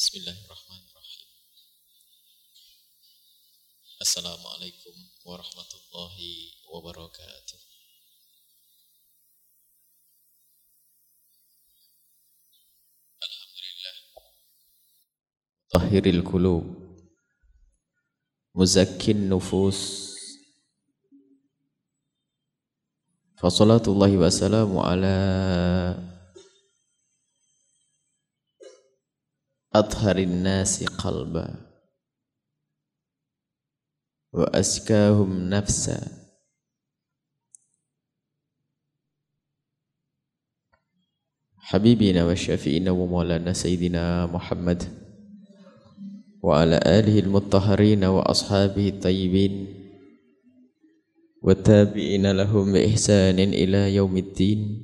Bismillahirrahmanirrahim. Assalamualaikum warahmatullahi wabarakatuh. Alhamdulillah. Tahiril qulub. Muzakkin nufus. Fasalatullahi wassalamu ala adharin nasi qalba wa askahum nafsa habibina wa syafi'ina wa maulana sayyidina Muhammad wa ala alihi al-muttaharina wa ashabihi tayyibin wa tabi'ina lahum bi ihsanin ila yaumiddin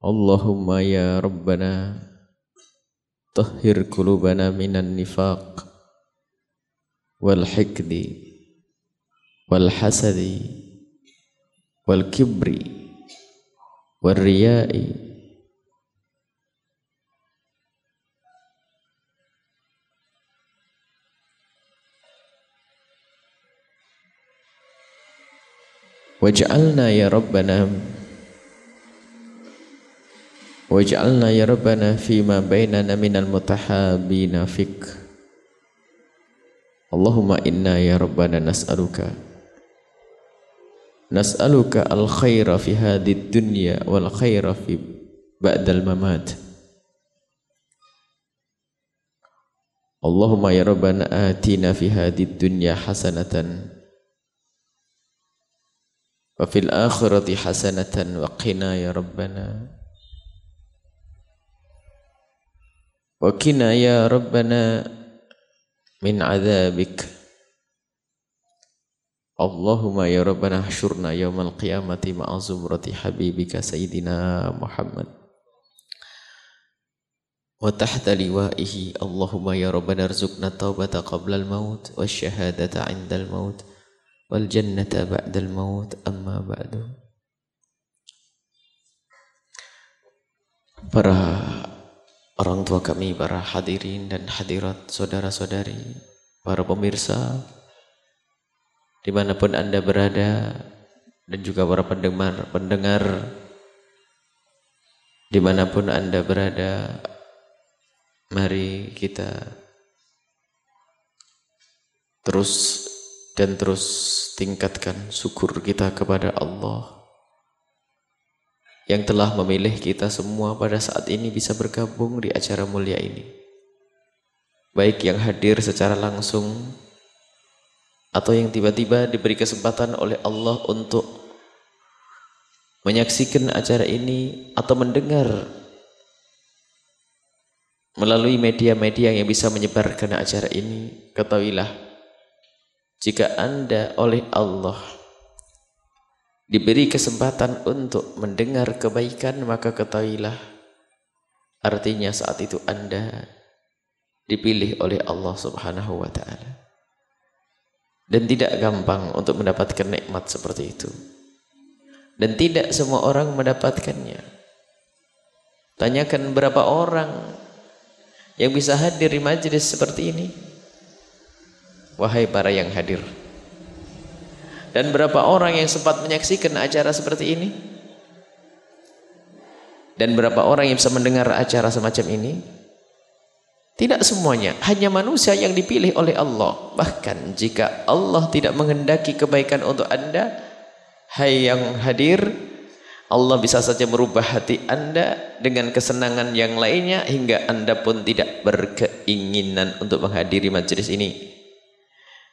Allahumma ya Rabbana طهر قلوبنا من النفاق والحقد والحسد والكبر والرياء. واجعلنا يا ربنا واجعلنا يا ربنا فيما بيننا من المتحابين فيك. اللهم إنا يا ربنا نسألك نسألك الخير في هذه الدنيا والخير في بعد الممات. اللهم يا ربنا آتينا في هذه الدنيا حسنة وفي الآخرة حسنة وقنا يا ربنا. وكنا يا ربنا من عذابك. اللهم يا ربنا احشرنا يوم القيامة مع زمرة حبيبك سيدنا محمد. وتحت لوائه اللهم يا ربنا ارزقنا التوبة قبل الموت والشهادة عند الموت والجنة بعد الموت. أما بعد Para orang tua kami, para hadirin dan hadirat, saudara-saudari, para pemirsa, di mana pun anda berada, dan juga para pendengar, pendengar, di mana pun anda berada, mari kita terus dan terus tingkatkan syukur kita kepada Allah yang telah memilih kita semua pada saat ini bisa bergabung di acara mulia ini. Baik yang hadir secara langsung atau yang tiba-tiba diberi kesempatan oleh Allah untuk menyaksikan acara ini atau mendengar melalui media-media yang bisa menyebarkan acara ini, ketahuilah jika Anda oleh Allah diberi kesempatan untuk mendengar kebaikan maka ketahuilah artinya saat itu anda dipilih oleh Allah subhanahu wa ta'ala. Dan tidak gampang untuk mendapatkan nikmat seperti itu. Dan tidak semua orang mendapatkannya. Tanyakan berapa orang yang bisa hadir di majlis seperti ini? Wahai para yang hadir dan berapa orang yang sempat menyaksikan acara seperti ini? Dan berapa orang yang bisa mendengar acara semacam ini? Tidak semuanya, hanya manusia yang dipilih oleh Allah. Bahkan jika Allah tidak menghendaki kebaikan untuk anda, hai yang hadir, Allah bisa saja merubah hati anda dengan kesenangan yang lainnya hingga anda pun tidak berkeinginan untuk menghadiri majlis ini.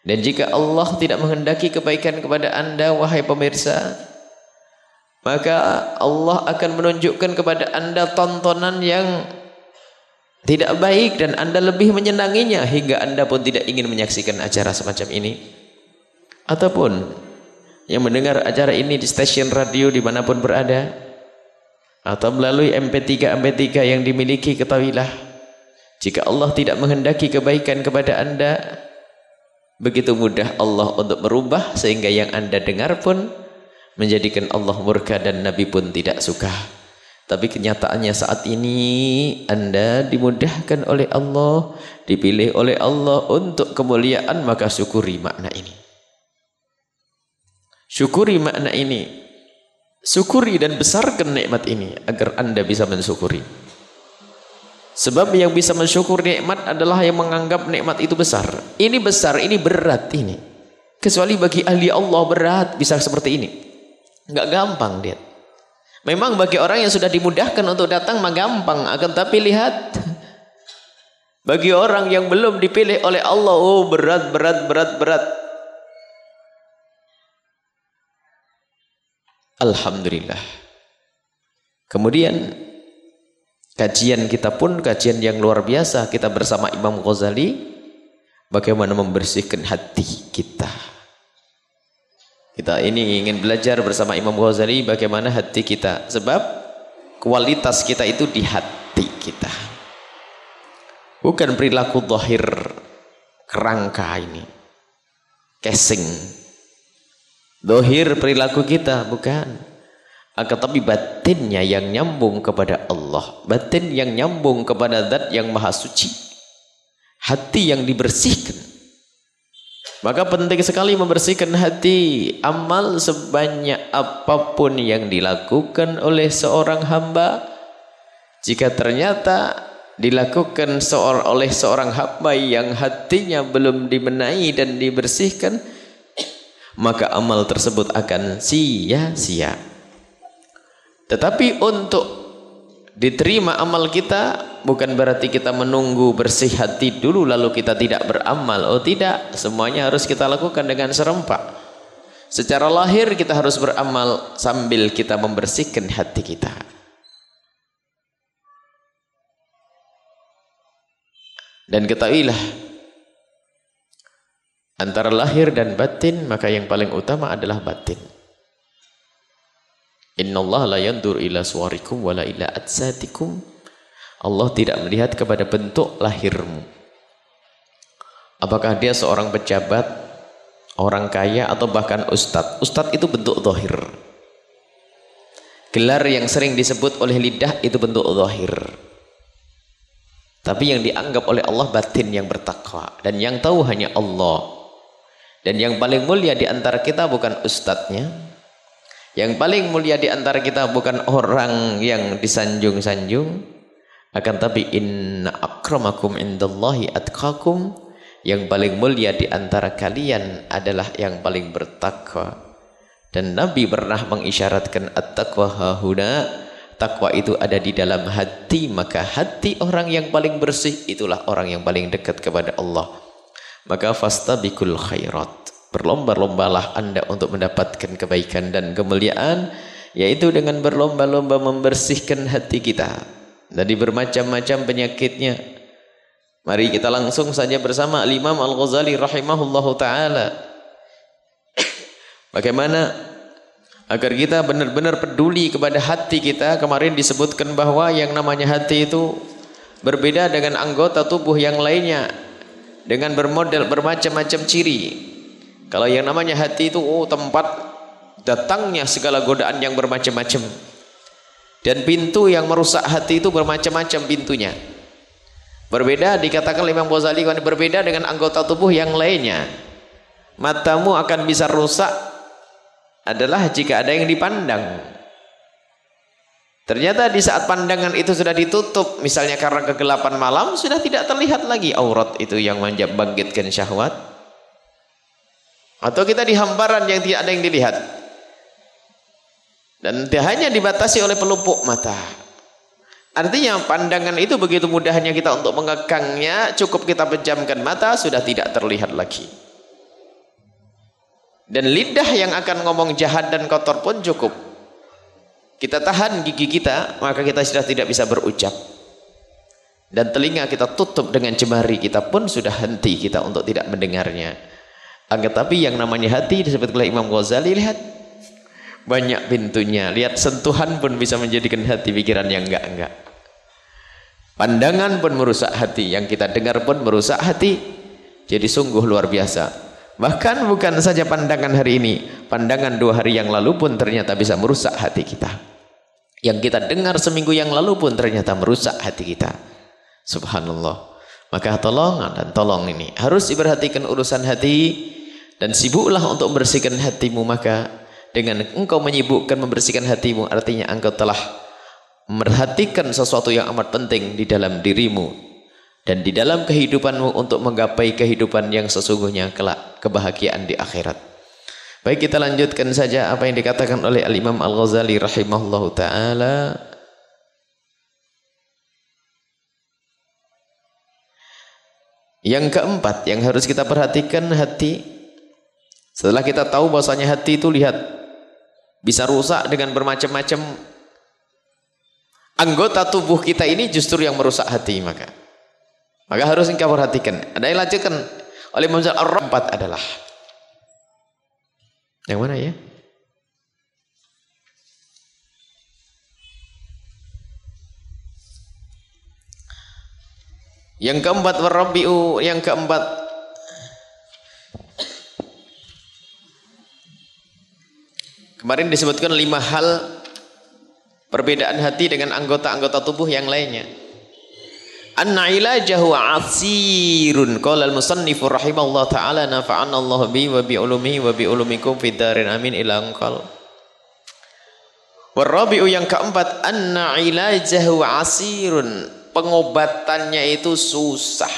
Dan jika Allah tidak menghendaki kebaikan kepada anda wahai pemirsa maka Allah akan menunjukkan kepada anda tontonan yang tidak baik dan anda lebih menyenanginya hingga anda pun tidak ingin menyaksikan acara semacam ini. Ataupun yang mendengar acara ini di stasiun radio di mana pun berada atau melalui MP3 MP3 yang dimiliki ketahuilah jika Allah tidak menghendaki kebaikan kepada anda Begitu mudah Allah untuk merubah sehingga yang anda dengar pun menjadikan Allah murka dan Nabi pun tidak suka. Tapi kenyataannya saat ini Anda dimudahkan oleh Allah, dipilih oleh Allah untuk kemuliaan, maka syukuri makna ini. Syukuri makna ini. Syukuri dan besarkan nikmat ini agar Anda bisa mensyukuri. Sebab yang bisa mensyukur nikmat adalah yang menganggap nikmat itu besar. Ini besar, ini berat ini. Kecuali bagi ahli Allah berat bisa seperti ini. Enggak gampang dia. Memang bagi orang yang sudah dimudahkan untuk datang mah gampang, akan tapi lihat bagi orang yang belum dipilih oleh Allah, oh berat, berat, berat, berat. Alhamdulillah. Kemudian kajian kita pun kajian yang luar biasa kita bersama Imam Ghazali bagaimana membersihkan hati kita. Kita ini ingin belajar bersama Imam Ghazali bagaimana hati kita. Sebab kualitas kita itu di hati kita. Bukan perilaku zahir kerangka ini. Casing. Dohir perilaku kita, bukan. Akan tapi batinnya yang nyambung kepada Allah. Batin yang nyambung kepada zat yang maha suci. Hati yang dibersihkan maka penting sekali membersihkan hati. Amal sebanyak apa pun yang dilakukan oleh seorang hamba. Jika ternyata dilakukan seorang oleh seorang hamba yang hatinya belum dibenahi dan dibersihkan. Maka amal tersebut akan sia-sia. Tetapi untuk diterima amal kita bukan berarti kita menunggu bersih hati dulu lalu kita tidak beramal. Oh tidak, semuanya harus kita lakukan dengan serempak. Secara lahir kita harus beramal sambil kita membersihkan hati kita. Dan ketahuilah antara lahir dan batin maka yang paling utama adalah batin. Inna Allah la yandur ila suwarikum wala ila Allah tidak melihat kepada bentuk lahirmu. Apakah dia seorang pejabat, orang kaya atau bahkan ustadz. Ustadz itu bentuk zahir. Gelar yang sering disebut oleh lidah itu bentuk zahir. Tapi yang dianggap oleh Allah batin yang bertakwa dan yang tahu hanya Allah. Dan yang paling mulia di antara kita bukan ustadznya. Yang paling mulia di antara kita bukan orang yang disanjung-sanjung akan tapi inna akramakum indallahi atqakum yang paling mulia di antara kalian adalah yang paling bertakwa. Dan Nabi pernah mengisyaratkan at-taqwa hahuna. Takwa itu ada di dalam hati, maka hati orang yang paling bersih itulah orang yang paling dekat kepada Allah. Maka fastabikul khairat. Berlomba-lombalah Anda untuk mendapatkan kebaikan dan kemuliaan yaitu dengan berlomba-lomba membersihkan hati kita dari bermacam-macam penyakitnya. Mari kita langsung saja bersama Imam Al-Ghazali rahimahullahu taala. Bagaimana agar kita benar-benar peduli kepada hati kita? Kemarin disebutkan bahwa yang namanya hati itu berbeda dengan anggota tubuh yang lainnya dengan bermodel bermacam-macam ciri. Kalau yang namanya hati itu oh tempat datangnya segala godaan yang bermacam-macam. Dan pintu yang merusak hati itu bermacam-macam pintunya. Berbeda dikatakan Imam Ghazali berbeda dengan anggota tubuh yang lainnya. Matamu akan bisa rusak adalah jika ada yang dipandang. Ternyata di saat pandangan itu sudah ditutup, misalnya karena kegelapan malam, sudah tidak terlihat lagi aurat itu yang membangkitkan syahwat. Atau kita di hamparan yang tidak ada yang dilihat. Dan dia hanya dibatasi oleh pelupuk mata. Artinya pandangan itu begitu mudahnya kita untuk mengekangnya, cukup kita pejamkan mata, sudah tidak terlihat lagi. Dan lidah yang akan ngomong jahat dan kotor pun cukup. Kita tahan gigi kita, maka kita sudah tidak bisa berucap. Dan telinga kita tutup dengan jemari, kita pun sudah henti kita untuk tidak mendengarnya. Agar tapi yang namanya hati disebut oleh Imam Ghazali, lihat banyak pintunya. Lihat sentuhan pun bisa menjadikan hati pikiran yang enggak-enggak. Pandangan pun merusak hati. Yang kita dengar pun merusak hati. Jadi sungguh luar biasa. Bahkan bukan saja pandangan hari ini. Pandangan dua hari yang lalu pun ternyata bisa merusak hati kita. yang kita dengar seminggu yang lalu pun ternyata merusak hati kita. Subhanallah. Maka tolong dan tolong ini harus diperhatikan urusan hati dan sibuklah untuk membersihkan hatimu maka dengan engkau menyibukkan membersihkan hatimu artinya engkau telah merhatikan sesuatu yang amat penting di dalam dirimu dan di dalam kehidupanmu untuk menggapai kehidupan yang sesungguhnya kelak kebahagiaan di akhirat. Baik kita lanjutkan saja apa yang dikatakan oleh Al-Imam Al-Ghazali rahimahullahu taala. Yang keempat yang harus kita perhatikan hati setelah kita tahu bahwasanya hati itu lihat bisa rusak dengan bermacam-macam anggota tubuh kita ini justru yang merusak hati maka maka harus kita perhatikan. Ada yang lanjutkan oleh Imam Al-Rabat adalah yang mana ya? Yang keempat warabiu, yang keempat. Kemarin disebutkan lima hal perbedaan hati dengan anggota-anggota tubuh yang lainnya. Anna ilajahu asirun. Qala al-musannif rahimallahu taala nafa'ana Allah bi wa bi ulumihi wa bi ulumikum fid darin. Amin. Ila anqal. Warabi'u yang keempat anna ilajahu asirun pengobatannya itu susah.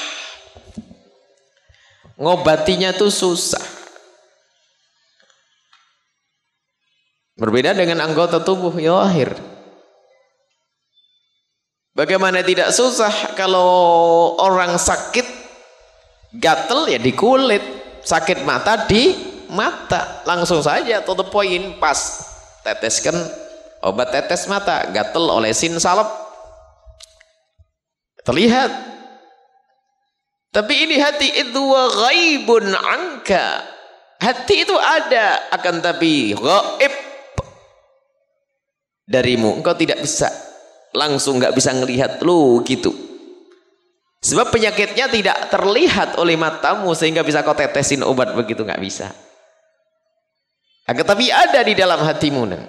Ngobatinya itu susah. Berbeda dengan anggota tubuh yang lahir. Bagaimana tidak susah kalau orang sakit gatel ya di kulit, sakit mata di mata. Langsung saja to the point pas teteskan obat tetes mata, gatel olesin salep. Terlihat. Tapi ini hati itu ghaibun angka. Hati itu ada akan tapi gaib darimu. Engkau tidak bisa langsung nggak bisa ngelihat lu gitu sebab penyakitnya tidak terlihat oleh matamu sehingga bisa kau tetesin obat begitu nggak bisa agar tapi ada di dalam hatimu neng.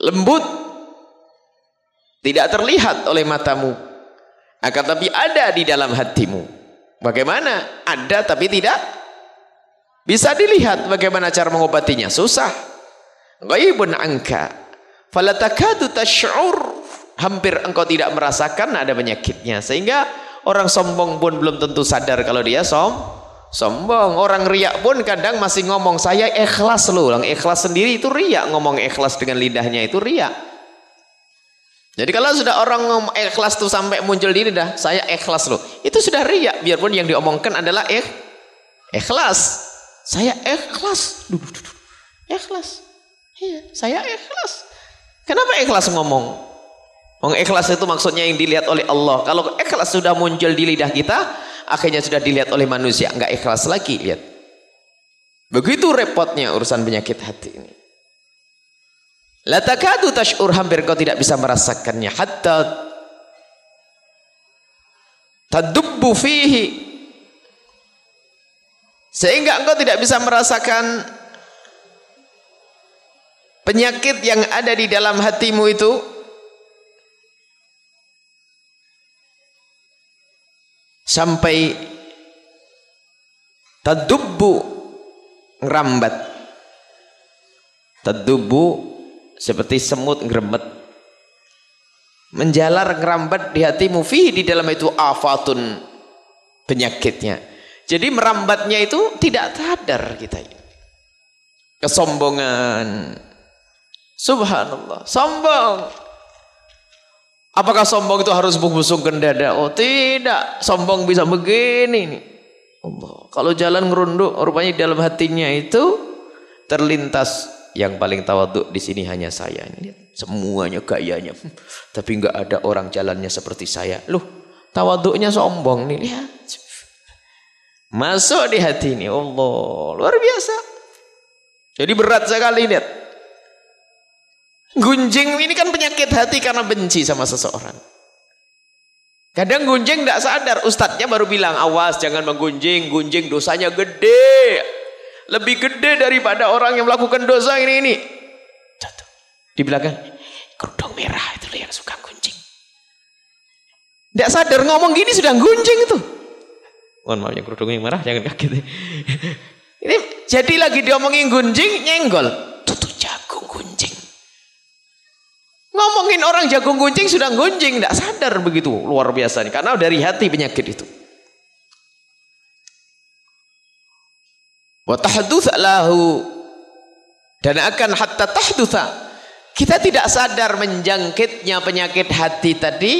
lembut tidak terlihat oleh matamu. Akan tapi ada di dalam hatimu. Bagaimana? Ada tapi tidak. Bisa dilihat bagaimana cara mengobatinya. Susah. Ghaibun angka falatakadu tash'ur hampir engkau tidak merasakan ada penyakitnya. Sehingga orang sombong pun belum tentu sadar kalau dia som sombong. Orang riak pun kadang masih ngomong saya ikhlas loh. Orang ikhlas sendiri itu riak ngomong ikhlas dengan lidahnya itu riak jadi kalau sudah orang ngomong ikhlas tuh sampai muncul di lidah saya ikhlas loh itu sudah riak biarpun yang diomongkan adalah ikh ikhlas saya ikhlas ikhlas iya saya ikhlas Kenapa ikhlas ngomong? Wong ikhlas itu maksudnya yang dilihat oleh Allah. Kalau ikhlas sudah muncul di lidah kita, akhirnya sudah dilihat oleh manusia, enggak ikhlas lagi, lihat. Begitu repotnya urusan penyakit hati ini. La takadu tash'ur hampir kau tidak bisa merasakannya. Hatta tadubbu fihi. Sehingga engkau tidak bisa merasakan penyakit yang ada di dalam hatimu itu. Sampai tadubbu ngerambat. Tadubbu seperti semut ngeremet menjalar ngerambat di hatimu fi di dalam itu afatun penyakitnya jadi merambatnya itu tidak sadar kita kesombongan Subhanallah. Sombong. Apakah sombong itu harus membusungkan dada? Oh tidak. Sombong bisa begini nih. Allah. Kalau jalan ngerunduk, rupanya dalam hatinya itu terlintas yang paling tawaduk di sini hanya saya. Ini semuanya gayanya. Tapi enggak ada orang jalannya seperti saya. Loh, tawaduknya sombong nih. Lihat. Masuk di hati ini. Allah, luar biasa. Jadi berat sekali lihat. Gunjing ini kan penyakit hati karena benci sama seseorang. Kadang gunjing tidak sadar, ustadznya baru bilang, awas jangan menggunjing, gunjing dosanya gede. Lebih gede daripada orang yang melakukan dosa ini ini. Jatuh. Di belakang, kerudung merah itu yang suka gunjing. Tidak sadar ngomong gini sudah gunjing itu. Mohon maaf ya kerudung yang merah jangan kaget. Ini jadi lagi diomongin gunjing nyenggol. Tutu jagung gunjing. Ngomongin orang jagung gunjing sudah gunjing, tidak sadar begitu luar biasa karena dari hati penyakit itu. Wa lahu dan akan hatta tahdutsa. Kita tidak sadar menjangkitnya penyakit hati tadi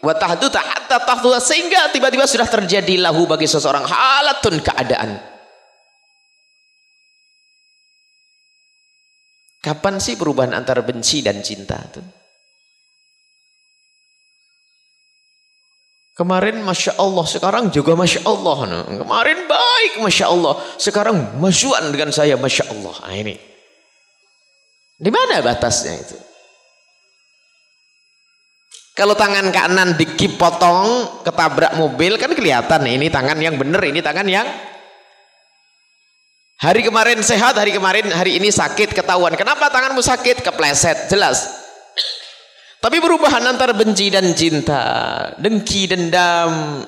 wa tahdutsa hatta tahdutsa sehingga tiba-tiba sudah terjadi lahu bagi seseorang halatun keadaan. Kapan sih perubahan antara benci dan cinta itu? Kemarin Masya Allah, sekarang juga Masya Allah. Kemarin baik Masya Allah, sekarang masyuan dengan saya Masya Allah. Nah, ini. Di mana batasnya itu? Kalau tangan kanan dikipotong, ketabrak mobil, kan kelihatan ini tangan yang benar, ini tangan yang Hari kemarin sehat, hari kemarin, hari ini sakit, ketahuan. Kenapa tanganmu sakit? Kepleset, jelas. Tapi perubahan antara benci dan cinta, dengki, dendam,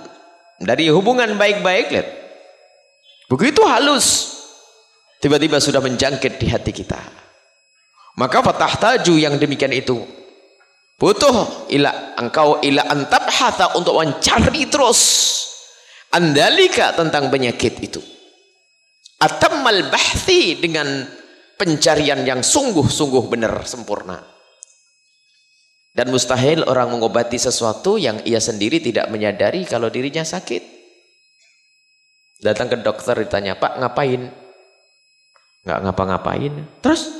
dari hubungan baik-baik, lihat. Begitu halus, tiba-tiba sudah menjangkit di hati kita. Maka fatah taju yang demikian itu butuh ila engkau ila antab hata untuk mencari terus andalika tentang penyakit itu atammal bahthi dengan pencarian yang sungguh-sungguh benar sempurna dan mustahil orang mengobati sesuatu yang ia sendiri tidak menyadari kalau dirinya sakit. Datang ke dokter ditanya pak ngapain? Nggak ngapa-ngapain. Terus?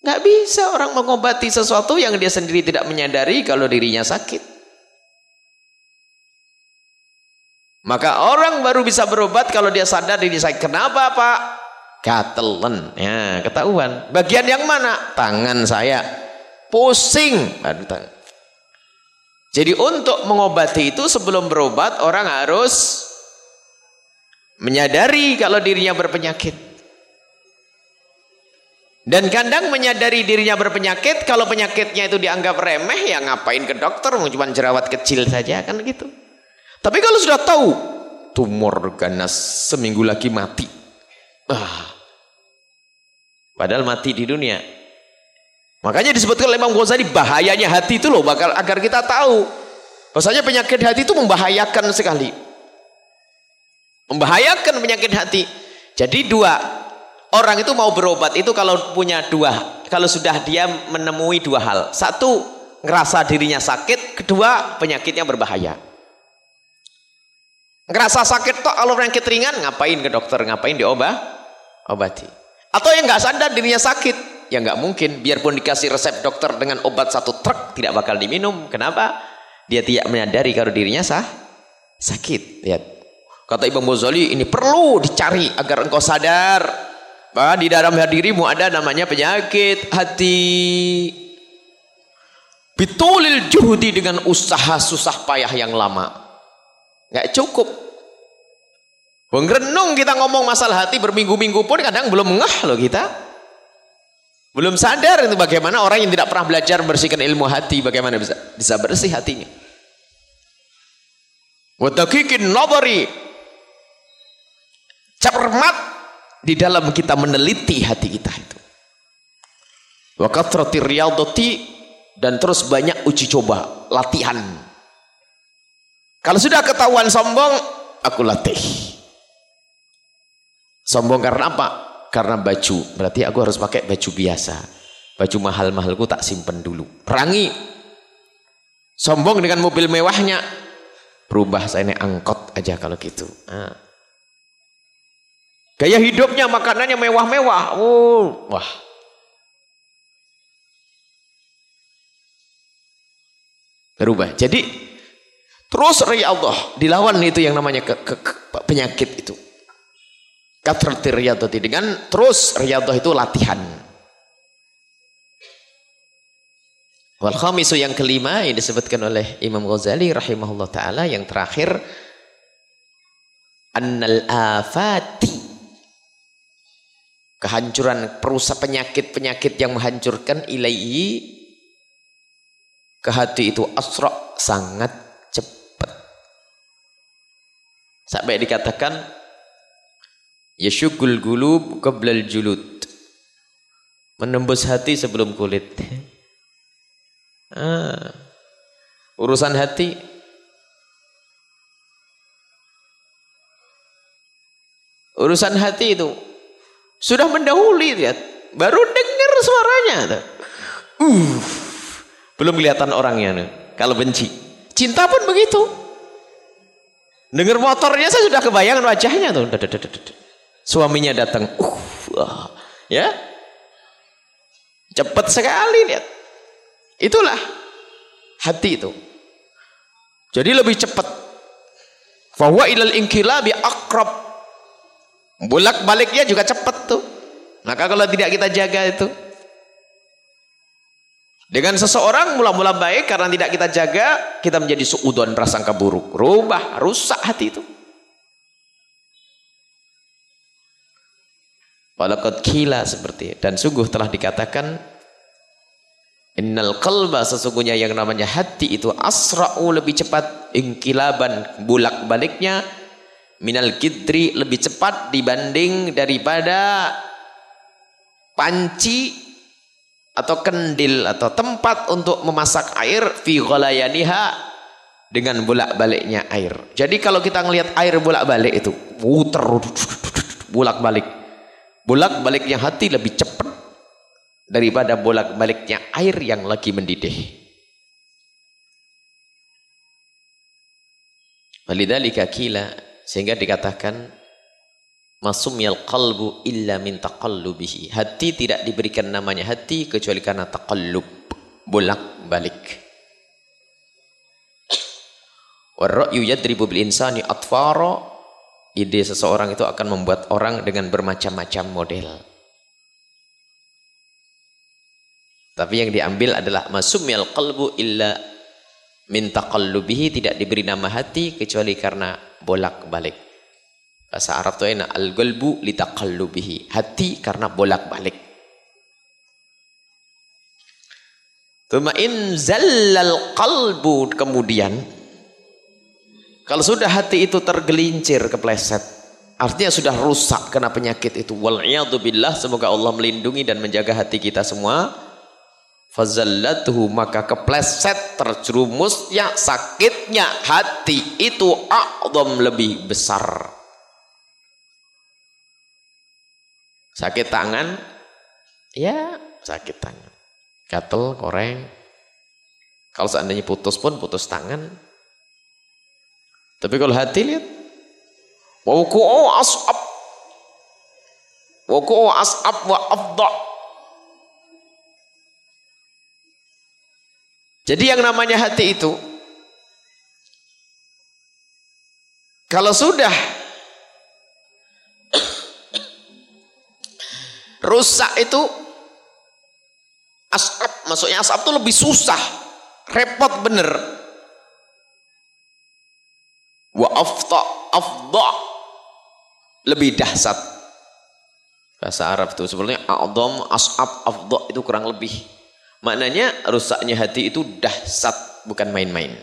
Nggak bisa orang mengobati sesuatu yang dia sendiri tidak menyadari kalau dirinya sakit. Maka orang baru bisa berobat kalau dia sadar diri saya. Kenapa Pak? Gatelen. Ya, ketahuan. Bagian yang mana? Tangan saya. Pusing. Jadi untuk mengobati itu sebelum berobat orang harus menyadari kalau dirinya berpenyakit. Dan kadang menyadari dirinya berpenyakit kalau penyakitnya itu dianggap remeh ya ngapain ke dokter cuma jerawat kecil saja kan gitu. Tapi kalau sudah tahu tumor ganas seminggu lagi mati. Ah. Padahal mati di dunia. Makanya disebutkan oleh Imam Ghazali bahayanya hati itu loh bakal agar kita tahu bahwasanya penyakit hati itu membahayakan sekali. Membahayakan penyakit hati. Jadi dua orang itu mau berobat itu kalau punya dua, kalau sudah dia menemui dua hal. Satu, ngerasa dirinya sakit, kedua, penyakitnya berbahaya. Ngerasa sakit toh kalau penyakit ringan ngapain ke dokter? Ngapain diobah? Obati. Atau yang nggak sadar dirinya sakit, ya nggak mungkin. Biarpun dikasih resep dokter dengan obat satu truk tidak bakal diminum. Kenapa? Dia tidak menyadari kalau dirinya sah sakit. Lihat. Kata Imam Ghazali ini perlu dicari agar engkau sadar bahwa di dalam dirimu ada namanya penyakit hati. Bitulil juhudi dengan usaha susah payah yang lama. Nggak cukup. Bengrenung kita ngomong masalah hati berminggu-minggu pun kadang belum ngeh loh kita. Belum sadar itu bagaimana orang yang tidak pernah belajar membersihkan ilmu hati bagaimana bisa bisa bersih hatinya. Wadakikin nabari cermat di dalam kita meneliti hati kita itu. Wa kathrati dan terus banyak uji coba, latihan kalau sudah ketahuan sombong, aku latih. Sombong karena apa? Karena baju. Berarti aku harus pakai baju biasa. Baju mahal-mahalku tak simpen dulu. Perangi. Sombong dengan mobil mewahnya. Berubah saya ini angkot aja kalau gitu. Nah. Gaya hidupnya makanannya mewah-mewah. Oh, wah. Berubah. Jadi Terus Allah dilawan itu yang namanya ke, ke, ke, penyakit itu. Katratir riyadhati dengan terus riyadhah itu latihan. Wal khamisu yang kelima yang disebutkan oleh Imam Ghazali rahimahullah taala yang terakhir annal afati. Kehancuran perusak penyakit-penyakit yang menghancurkan ilaihi. Ke hati itu asra sangat cepat. Sampai dikatakan yashugul gulub qablal julud. Menembus hati sebelum kulit. Ah, urusan hati. Urusan hati itu sudah mendahului lihat. Baru dengar suaranya uh belum kelihatan orangnya nih kalau benci. Cinta pun begitu. Dengar motornya saya sudah kebayangan wajahnya tuh suaminya datang uh ya cepat sekali lihat itulah hati itu jadi lebih cepat bahwa ilal inkilabi akrab Bolak baliknya juga cepat tuh. Maka kalau tidak kita jaga itu. Dengan seseorang mula-mula baik karena tidak kita jaga, kita menjadi suudon prasangka buruk. Rubah, rusak hati itu. Walakad kila seperti dan sungguh telah dikatakan Innal qalba sesungguhnya yang namanya hati itu asra'u lebih cepat ingkilaban bulak baliknya minal kidri lebih cepat dibanding daripada panci atau kendil atau tempat untuk memasak air fi ghalayaniha dengan bolak-baliknya air. Jadi kalau kita ngelihat air bolak-balik itu puter bolak-balik. Bolak-baliknya hati lebih cepat daripada bolak-baliknya air yang lagi mendidih. Walidhalika kila sehingga dikatakan masumyal qalbu illa min taqallubihi. Hati tidak diberikan namanya hati kecuali karena taqallub, bolak-balik. Warra'yu yadribu bil insani atfara. Ide seseorang itu akan membuat orang dengan bermacam-macam model. Tapi yang diambil adalah masumyal qalbu illa min taqallubihi tidak diberi nama hati kecuali karena bolak-balik. Bahasa Arab itu enak. Al-galbu litaqallubihi. Hati karena bolak-balik. Tumain zallal qalbu kemudian kalau sudah hati itu tergelincir kepleset. Artinya sudah rusak kena penyakit itu. Wal billah semoga Allah melindungi dan menjaga hati kita semua. Fazallatuhu maka kepleset terjerumusnya sakitnya hati itu a'dham lebih besar. Sakit tangan? Ya sakit tangan. Gatel koreng. Kalau seandainya putus pun putus tangan tapi kalau hati lihat wauku'u as'ab wauku'u as'ab wa afda' Jadi yang namanya hati itu kalau sudah rusak itu asap, maksudnya asap itu lebih susah, repot bener. Wa afta afda lebih dahsyat. Bahasa Arab itu sebenarnya a'dham as'ab afda itu kurang lebih Maknanya rusaknya hati itu dahsyat, bukan main-main.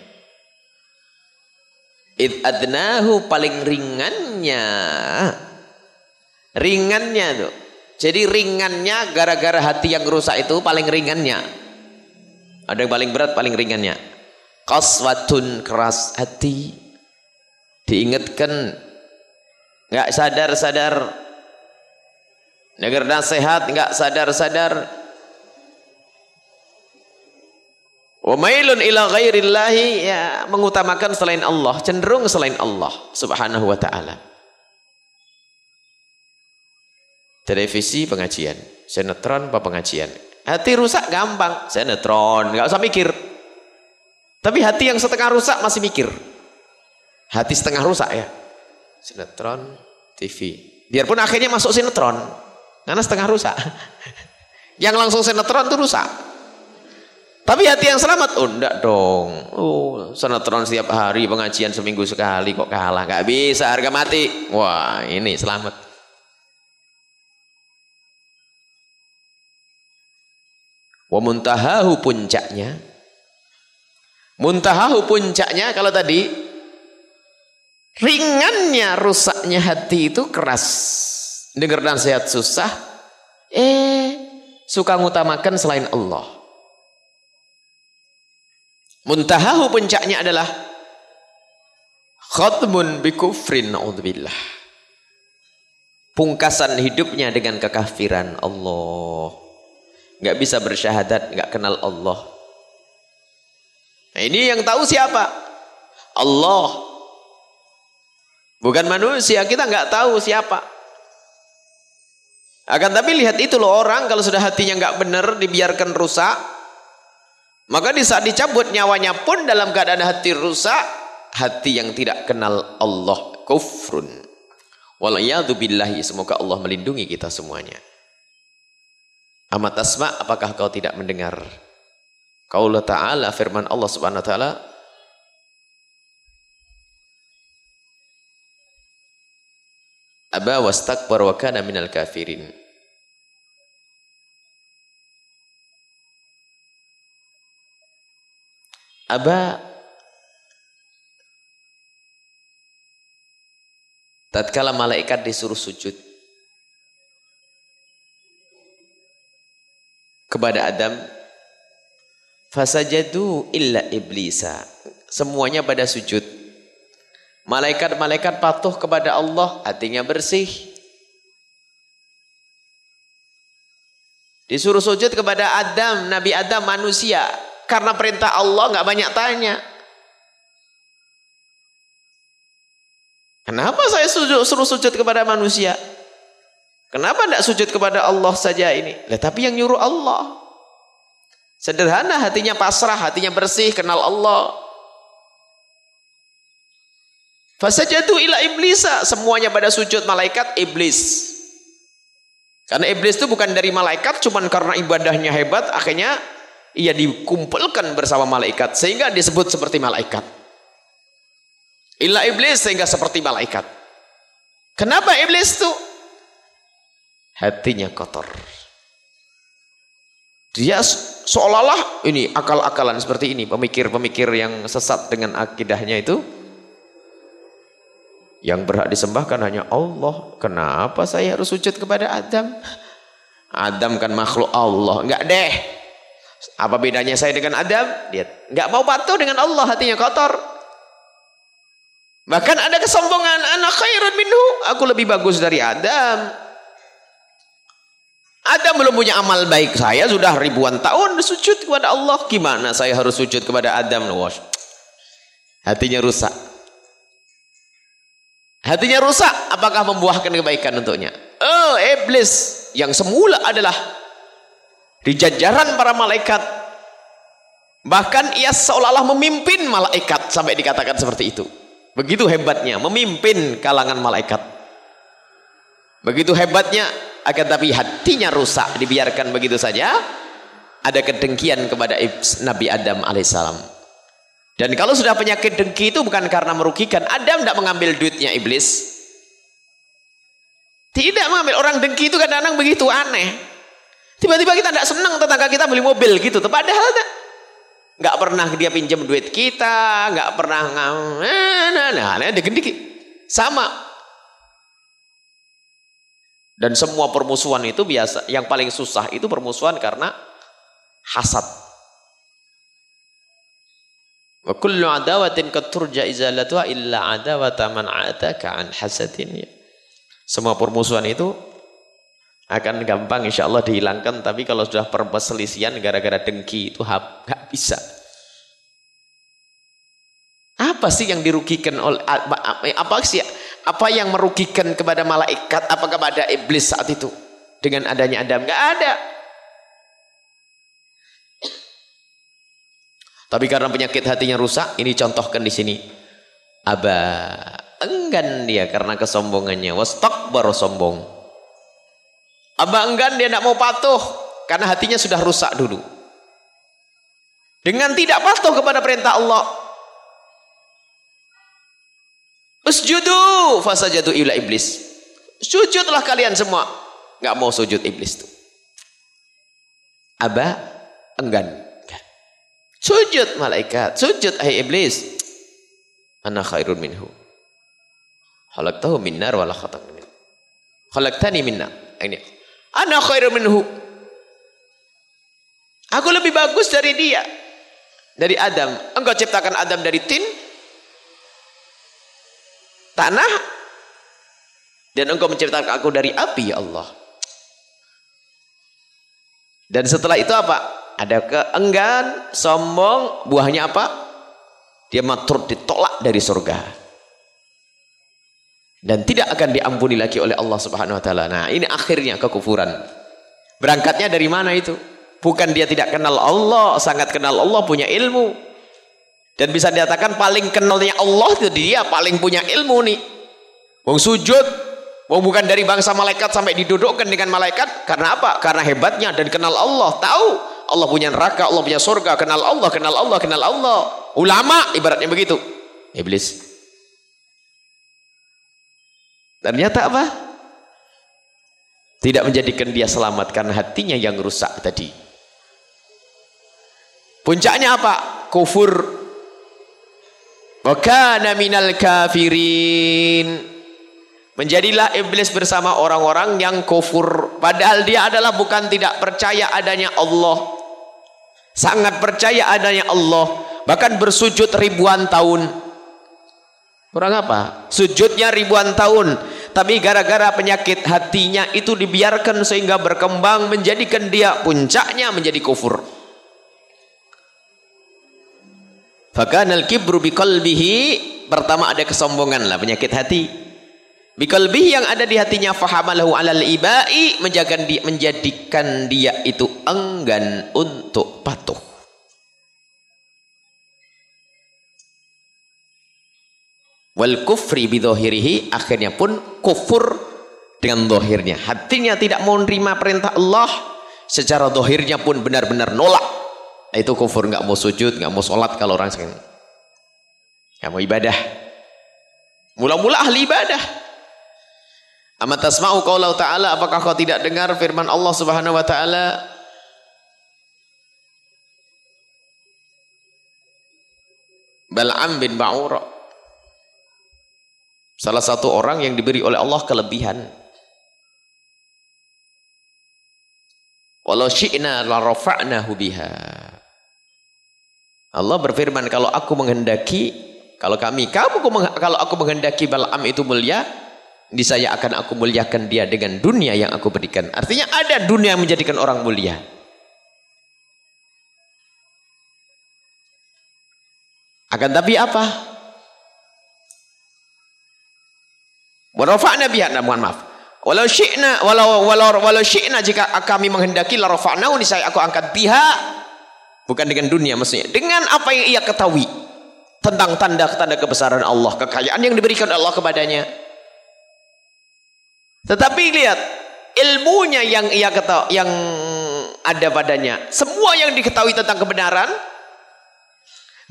Id adnahu paling ringannya. Ringannya tuh. Jadi ringannya gara-gara hati yang rusak itu paling ringannya. Ada yang paling berat, paling ringannya. Qaswatun keras hati. Diingatkan nggak sadar-sadar. Negara sehat nggak sadar-sadar Wa mailun ila ghairillahi ya mengutamakan selain Allah, cenderung selain Allah Subhanahu wa taala. Televisi pengajian, sinetron apa pengajian. Hati rusak gampang, sinetron, enggak usah mikir. Tapi hati yang setengah rusak masih mikir. Hati setengah rusak ya. Sinetron, TV. Biarpun akhirnya masuk sinetron. Karena setengah rusak. yang langsung sinetron itu rusak. Tapi hati yang selamat, oh enggak dong. Oh, sinetron setiap hari, pengajian seminggu sekali kok kalah. Gak bisa, harga mati. Wah, ini selamat. Wa muntahahu puncaknya. Muntahahu puncaknya kalau tadi ringannya rusaknya hati itu keras. Dengar nasihat susah, eh suka ngutamakan selain Allah. Muntahahu puncaknya adalah khatmun bikufrin naudzubillah. Pungkasan hidupnya dengan kekafiran Allah. Enggak bisa bersyahadat, enggak kenal Allah. Nah, ini yang tahu siapa? Allah. Bukan manusia, kita enggak tahu siapa. Akan tapi lihat itu loh orang kalau sudah hatinya nggak benar dibiarkan rusak, maka di saat dicabut nyawanya pun dalam keadaan hati rusak, hati yang tidak kenal Allah kufrun. billahi semoga Allah melindungi kita semuanya. Amat asma apakah kau tidak mendengar? Qaulullah ta'ala firman Allah Subhanahu wa taala aba wastakbar wa kana minal kafirin. Aba tatkala malaikat disuruh sujud kepada Adam fasajadu illa iblisa. Semuanya pada sujud Malaikat-malaikat patuh kepada Allah, hatinya bersih. Disuruh sujud kepada Adam, Nabi Adam manusia. Karena perintah Allah nggak banyak tanya. Kenapa saya sujud, suruh sujud kepada manusia? Kenapa tidak sujud kepada Allah saja ini? Lah, tapi yang nyuruh Allah. Sederhana hatinya pasrah, hatinya bersih, kenal Allah. Fasajadu ila iblisa. Semuanya pada sujud malaikat iblis. Karena iblis itu bukan dari malaikat, cuman karena ibadahnya hebat, akhirnya ia dikumpulkan bersama malaikat. Sehingga disebut seperti malaikat. Ila iblis sehingga seperti malaikat. Kenapa iblis itu? Hatinya kotor. Dia seolah-olah ini akal-akalan seperti ini. Pemikir-pemikir yang sesat dengan akidahnya itu yang berhak disembahkan hanya Allah. Kenapa saya harus sujud kepada Adam? Adam kan makhluk Allah. Enggak deh. Apa bedanya saya dengan Adam? Dia enggak mau patuh dengan Allah, hatinya kotor. Bahkan ada kesombongan, anak khairun minhu, aku lebih bagus dari Adam. Adam belum punya amal baik saya sudah ribuan tahun sujud kepada Allah. Gimana saya harus sujud kepada Adam? Hatinya rusak. Hatinya rusak, apakah membuahkan kebaikan untuknya? Oh, iblis yang semula adalah di jajaran para malaikat. Bahkan ia seolah-olah memimpin malaikat sampai dikatakan seperti itu. Begitu hebatnya memimpin kalangan malaikat. Begitu hebatnya akan tapi hatinya rusak dibiarkan begitu saja. Ada kedengkian kepada Nabi Adam alaihissalam. Dan kalau sudah penyakit dengki itu bukan karena merugikan. Adam tidak mengambil duitnya iblis. Tidak mengambil. Orang dengki itu kadang-kadang begitu aneh. Tiba-tiba kita tidak senang tetangga kita beli mobil gitu. Padahal tak. Nggak pernah dia pinjam duit kita. Nggak pernah. Nah, nah, nah, dengki. Sama. Dan semua permusuhan itu biasa. Yang paling susah itu permusuhan karena hasad. Wa kullu adawatin qad turja izalatuha illa adawata man ataka an hasadin. Ya. Semua permusuhan itu akan gampang insya Allah dihilangkan tapi kalau sudah perselisihan gara-gara dengki itu nggak bisa apa sih yang dirugikan oleh apa sih apa yang merugikan kepada malaikat apa kepada iblis saat itu dengan adanya Adam nggak ada Tapi karena penyakit hatinya rusak, ini contohkan di sini. Aba enggan dia karena kesombongannya. baru sombong. Aba enggan dia tidak mau patuh karena hatinya sudah rusak dulu. Dengan tidak patuh kepada perintah Allah. Usjudu fasajadu ila iblis. Sujudlah kalian semua. Enggak mau sujud iblis itu. Aba enggan. Sujud malaikat, sujud hai iblis. Ana khairun minhu. Khalaqtahu min nar wa la khalaqtani min. Khalaqtani min nar. Ini. Ana khairun minhu. Aku lebih bagus dari dia. Dari Adam. Engkau ciptakan Adam dari tin, tanah, dan engkau menciptakan aku dari api ya Allah. Dan setelah itu apa? Ada keenggan, sombong, buahnya apa? Dia matur ditolak dari surga. Dan tidak akan diampuni lagi oleh Allah Subhanahu wa taala. Nah, ini akhirnya kekufuran. Berangkatnya dari mana itu? Bukan dia tidak kenal Allah, sangat kenal Allah, punya ilmu. Dan bisa dikatakan paling kenalnya Allah itu dia paling punya ilmu nih. Wong sujud, wong bukan dari bangsa malaikat sampai didudukkan dengan malaikat. Karena apa? Karena hebatnya dan kenal Allah. Tahu Allah punya neraka, Allah punya surga, kenal Allah, kenal Allah, kenal Allah. Ulama ibaratnya begitu. Iblis. Ternyata apa? Tidak menjadikan dia selamat karena hatinya yang rusak tadi. Puncaknya apa? Kufur Wa kana minal kafirin. Menjadilah iblis bersama orang-orang yang kufur. Padahal dia adalah bukan tidak percaya adanya Allah. Sangat percaya adanya Allah. Bahkan bersujud ribuan tahun. Kurang apa? Sujudnya ribuan tahun. Tapi gara-gara penyakit hatinya itu dibiarkan sehingga berkembang menjadikan dia puncaknya menjadi kufur. Fakanal kibru biqalbihi pertama ada kesombongan lah penyakit hati. Biqalbihi yang ada di hatinya fahamalahu alal ibai menjaga dia menjadikan dia itu enggan untuk patuh. Wal kufri bidhahirihi akhirnya pun kufur dengan dohirnya. Hatinya tidak mau menerima perintah Allah secara dohirnya pun benar-benar nolak itu kufur nggak mau sujud nggak mau sholat kalau orang sekarang nggak mau ibadah mula-mula ahli ibadah amat tasma'u qaulau ta'ala apakah kau tidak dengar firman Allah Subhanahu wa taala? Bal'am bin Ba'ura. Salah satu orang yang diberi oleh Allah kelebihan. Walau syi'na la rafa'nahu biha. Allah berfirman kalau aku menghendaki kalau kami kamu kalau aku menghendaki Balaam itu mulia saya akan aku muliakan dia dengan dunia yang aku berikan artinya ada dunia yang menjadikan orang mulia akan tapi apa warafa'na biha mohon maaf walau syi'na walau walau walau syi'na jika kami menghendaki la rafa'nahu saya aku angkat biha Bukan dengan dunia maksudnya. Dengan apa yang ia ketahui. Tentang tanda-tanda kebesaran Allah. Kekayaan yang diberikan Allah kepadanya. Tetapi lihat. Ilmunya yang ia ketahui. Yang ada padanya. Semua yang diketahui tentang kebenaran.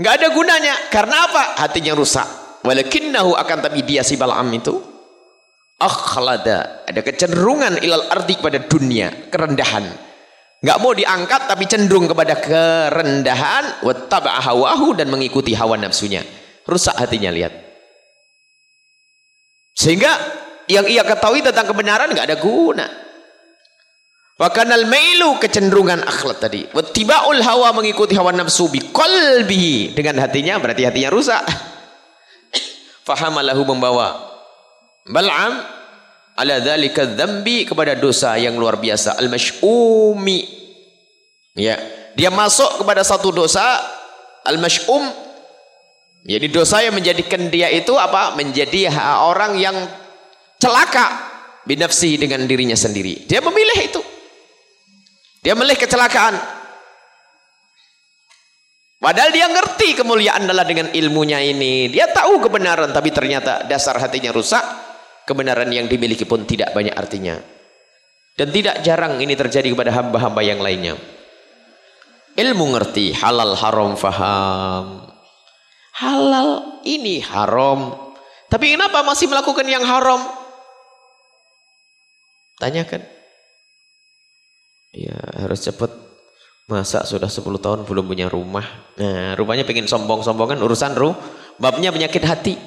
nggak ada gunanya. Karena apa? Hatinya rusak. Walakinnahu akan tapi dia si Bal'am itu. Akhlada. Ada kecenderungan ilal arti kepada dunia. Kerendahan nggak mau diangkat tapi cenderung kepada kerendahan wattaba'a dan mengikuti hawa nafsunya rusak hatinya lihat sehingga yang ia ketahui tentang kebenaran nggak ada guna. Wakanal mailu kecenderungan akhlak tadi. Wattibaul hawa mengikuti hawa nafsu bi qalbihi. Dengan hatinya berarti hatinya rusak. Fahamalahu membawa Bal'am ala dzalika dzambi kepada dosa yang luar biasa. Al-masy'umi ya. Dia masuk kepada satu dosa al-masy'um jadi dosa yang menjadikan dia itu apa? Menjadi orang yang celaka binafsi dengan dirinya sendiri. Dia memilih itu. Dia memilih kecelakaan. Padahal dia ngerti kemuliaan adalah dengan ilmunya ini. Dia tahu kebenaran tapi ternyata dasar hatinya rusak. Kebenaran yang dimiliki pun tidak banyak artinya. Dan tidak jarang ini terjadi kepada hamba-hamba yang lainnya. Ilmu ngerti halal haram faham. Halal ini haram. Tapi kenapa masih melakukan yang haram tanyakan ya harus cepat Masa sudah 10 tahun belum punya rumah? Nah, rupanya pengen sombong-sombongan urusan ruh, babnya penyakit hati.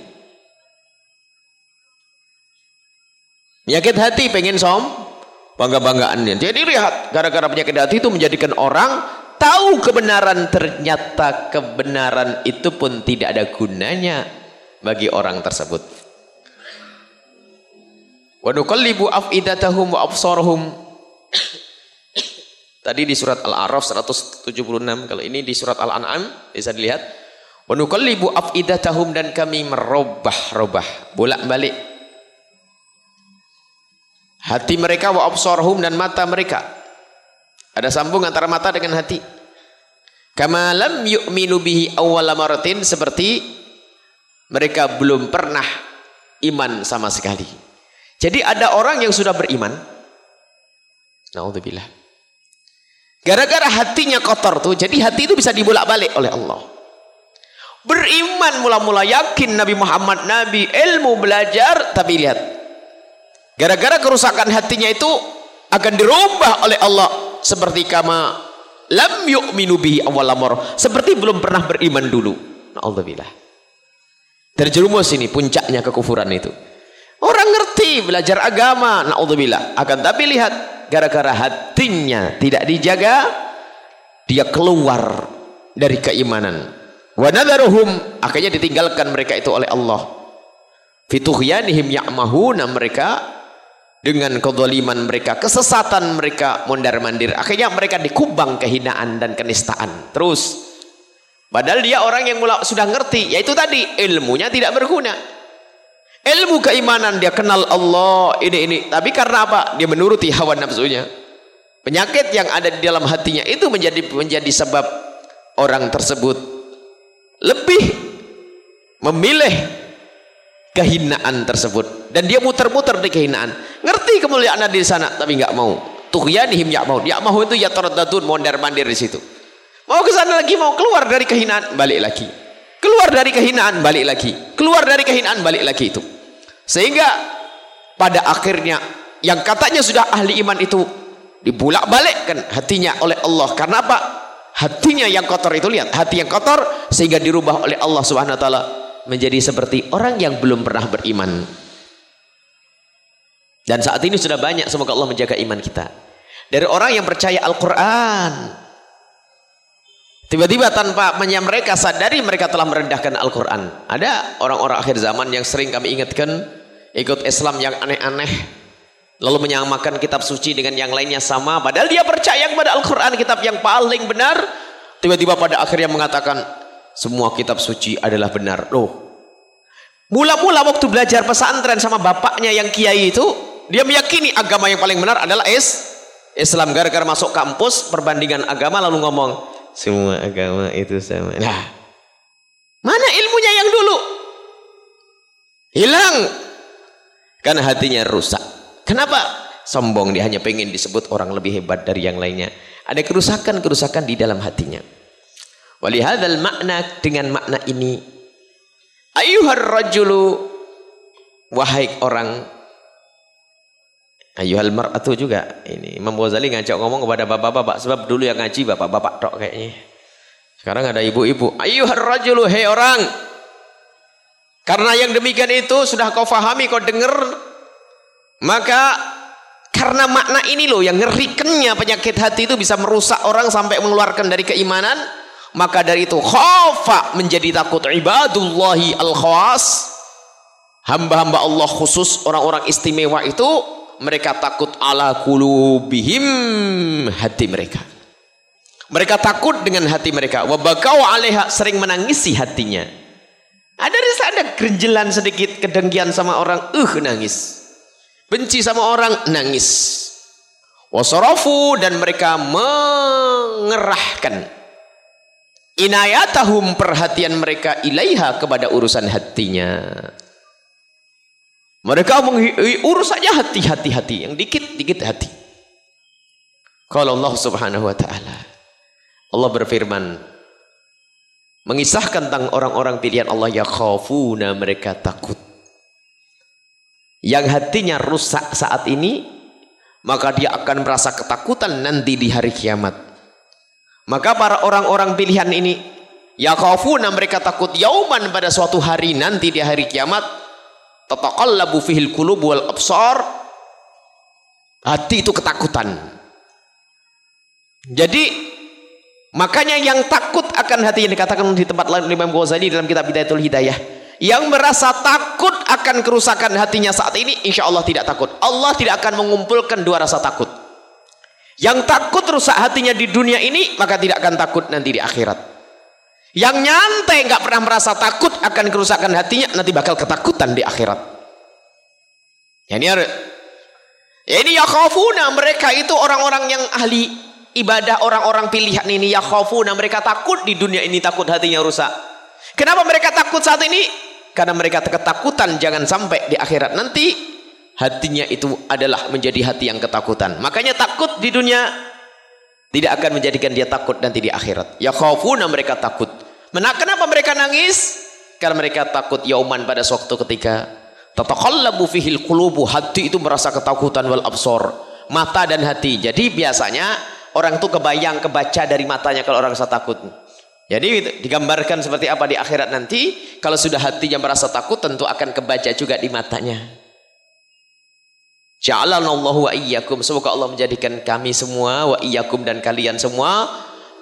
Penyakit hati pengen som, bangga-banggaannya. Jadi lihat, gara-gara penyakit hati itu menjadikan orang tahu kebenaran, ternyata kebenaran itu pun tidak ada gunanya bagi orang tersebut. Wa nuqallibu afidatahum wa absarahum Tadi di surat Al-A'raf 176, kalau ini di surat Al-An'am bisa dilihat. Wa nuqallibu afidatahum dan kami merubah-rubah, bolak-balik hati mereka wa absarhum dan mata mereka. Ada sambung antara mata dengan hati. Kama lam yu'minu bihi awwala maratin seperti mereka belum pernah iman sama sekali. Jadi ada orang yang sudah beriman. Nauzubillah. Gara-gara hatinya kotor tuh, jadi hati itu bisa dibolak-balik oleh Allah. Beriman mula-mula yakin Nabi Muhammad Nabi, ilmu belajar, tapi lihat. Gara-gara kerusakan hatinya itu akan dirubah oleh Allah seperti kama lam yu'minu bihi awal seperti belum pernah beriman dulu. Nauzubillah. Terjerumus ini puncaknya kekufuran itu. Belajar agama, naudzubillah. Akan tapi lihat gara-gara hatinya tidak dijaga dia keluar dari keimanan. Wa nadharuhum akhirnya ditinggalkan mereka itu oleh Allah. Fituhyanihim ya'mahuna mereka dengan kezaliman mereka kesesatan mereka mondar-mandir. Akhirnya mereka dikubang kehinaan dan kenistaan. Terus padahal dia orang yang mula, sudah ngerti yaitu tadi ilmunya tidak berguna Ilmu keimanan dia kenal Allah ini ini. Tapi karena apa? Dia menuruti hawa nafsunya. Penyakit yang ada di dalam hatinya itu menjadi menjadi sebab orang tersebut lebih memilih kehinaan tersebut dan dia muter-muter di kehinaan. Ngerti kemuliaan ada di sana tapi nggak mau. Tughyanihim ya mau. Ya mau itu ya taraddadun mondar-mandir di situ. Mau ke sana lagi mau keluar dari kehinaan balik lagi. Keluar dari kehinaan, balik lagi. Keluar dari kehinaan, balik lagi itu. Sehingga pada akhirnya yang katanya sudah ahli iman itu dibulak-balikkan hatinya oleh Allah. Karena apa? Hatinya yang kotor itu lihat, hati yang kotor sehingga dirubah oleh Allah Subhanahu wa taala menjadi seperti orang yang belum pernah beriman. Dan saat ini sudah banyak semoga Allah menjaga iman kita. Dari orang yang percaya Al-Qur'an, Tiba-tiba tanpa mereka sadari mereka telah merendahkan Al-Quran. Ada orang-orang akhir zaman yang sering kami ingatkan ikut Islam yang aneh-aneh. Lalu menyamakan kitab suci dengan yang lainnya sama. Padahal dia percaya kepada Al-Quran kitab yang paling benar. Tiba-tiba pada akhirnya mengatakan semua kitab suci adalah benar. Loh. Mula-mula waktu belajar pesantren sama bapaknya yang kiai itu. Dia meyakini agama yang paling benar adalah is Islam. Gara-gara masuk kampus perbandingan agama lalu ngomong semua agama itu sama. Nah, mana ilmunya yang dulu? Hilang. Karena hatinya rusak. Kenapa? Sombong dia hanya pengen disebut orang lebih hebat dari yang lainnya. Ada kerusakan-kerusakan di dalam hatinya. Walihadal makna dengan makna ini. Ayuhar rajulu. Wahai orang Ayuhal mar'atu juga. Ini Imam Ghazali ngajak ngomong kepada bapak-bapak sebab dulu yang ngaji bapak-bapak tok kayaknya. Sekarang ada ibu-ibu. Ayuhal rajulu hei orang. Karena yang demikian itu sudah kau fahami, kau dengar. Maka karena makna ini loh yang ngerikannya penyakit hati itu bisa merusak orang sampai mengeluarkan dari keimanan. Maka dari itu khafa menjadi takut ibadullahi al-khawas. Hamba-hamba Allah khusus orang-orang istimewa itu mereka takut ala kulubihim hati mereka mereka takut dengan hati mereka wabakau alaiha sering menangisi hatinya ada rasa ada kerenjelan sedikit kedengkian sama orang uh nangis. Benci sama orang nangis. Wasarafu dan mereka mengerahkan. Inayatahum perhatian mereka ilaiha kepada urusan hatinya. Mereka urus saja hati-hati hati, yang dikit-dikit hati. Kalau Allah Subhanahu wa taala Allah berfirman mengisahkan tentang orang-orang pilihan Allah ya khafuna mereka takut. Yang hatinya rusak saat ini maka dia akan merasa ketakutan nanti di hari kiamat. Maka para orang-orang pilihan ini ya khafuna mereka takut yauman pada suatu hari nanti di hari kiamat tataqallabu fihil qulub wal absar hati itu ketakutan. Jadi makanya yang takut akan hati yang dikatakan di tempat lain oleh Imam Ghazali dalam kitab Bidayatul Hidayah yang merasa takut akan kerusakan hatinya saat ini insya Allah tidak takut Allah tidak akan mengumpulkan dua rasa takut yang takut rusak hatinya di dunia ini, maka tidak akan takut nanti di akhirat. Yang nyantai nggak pernah merasa takut akan kerusakan hatinya, nanti bakal ketakutan di akhirat. Ya ini ya ini ya khafuna mereka itu orang-orang yang ahli ibadah orang-orang pilihan ini ya khafuna mereka takut di dunia ini takut hatinya rusak. Kenapa mereka takut saat ini? Karena mereka ketakutan jangan sampai di akhirat nanti hatinya itu adalah menjadi hati yang ketakutan. Makanya takut di dunia tidak akan menjadikan dia takut nanti di akhirat. Ya khafuna mereka takut. Menak kenapa mereka nangis? Karena mereka takut yauman pada suatu ketika tataqallabu fihil qulubu hati itu merasa ketakutan wal absor mata dan hati. Jadi biasanya orang itu kebayang kebaca dari matanya kalau orang rasa takut. Jadi digambarkan seperti apa di akhirat nanti kalau sudah hatinya merasa takut tentu akan kebaca juga di matanya. Ja'alallahu wa iyyakum. Semoga Allah menjadikan kami semua wa iyyakum dan kalian semua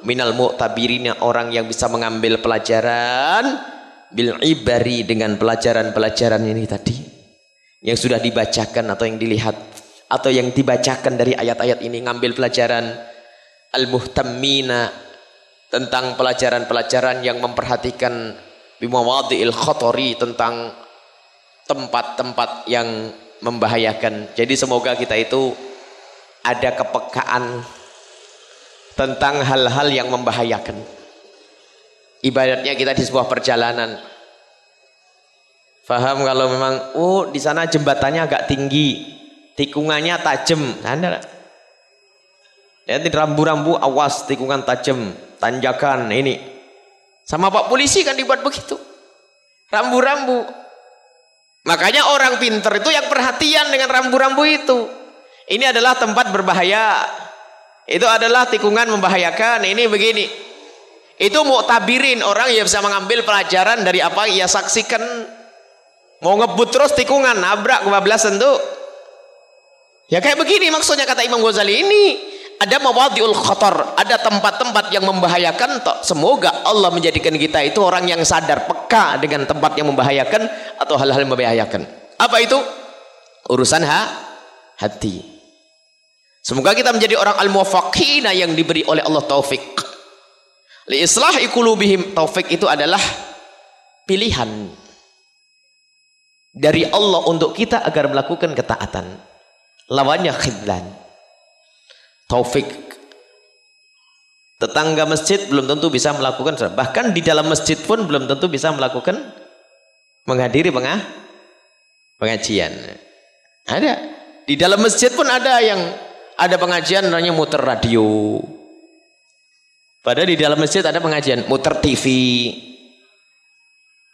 minal mu'tabirina orang yang bisa mengambil pelajaran bil ibari dengan pelajaran-pelajaran ini tadi yang sudah dibacakan atau yang dilihat atau yang dibacakan dari ayat-ayat ini ngambil pelajaran al-muhtammina tentang pelajaran-pelajaran yang memperhatikan bimawadhi'il khatori tentang tempat-tempat yang membahayakan. Jadi semoga kita itu ada kepekaan tentang hal-hal yang membahayakan. Ibadatnya kita di sebuah perjalanan. Faham kalau memang oh di sana jembatannya agak tinggi, tikungannya tajam. Anda Ya, rambu-rambu awas tikungan tajam, tanjakan ini. Sama Pak polisi kan dibuat begitu. Rambu-rambu Makanya orang pinter itu yang perhatian dengan rambu-rambu itu. Ini adalah tempat berbahaya. Itu adalah tikungan membahayakan. Ini begini. Itu mau tabirin orang yang bisa mengambil pelajaran dari apa yang ia saksikan. Mau ngebut terus tikungan, nabrak kebablasan tuh. Ya kayak begini maksudnya kata Imam Ghazali ini ada mawadiul khatar, ada tempat-tempat yang membahayakan. Semoga Allah menjadikan kita itu orang yang sadar peka dengan tempat yang membahayakan atau hal-hal yang membahayakan. Apa itu? Urusan ha? hati. Semoga kita menjadi orang al-muwaffaqina yang diberi oleh Allah taufik. Li islahi qulubihim taufik itu adalah pilihan dari Allah untuk kita agar melakukan ketaatan. Lawannya khidlan taufik. Tetangga masjid belum tentu bisa melakukan bahkan di dalam masjid pun belum tentu bisa melakukan menghadiri pengah, pengajian. Ada. Di dalam masjid pun ada yang ada pengajian namanya muter radio. Padahal di dalam masjid ada pengajian muter TV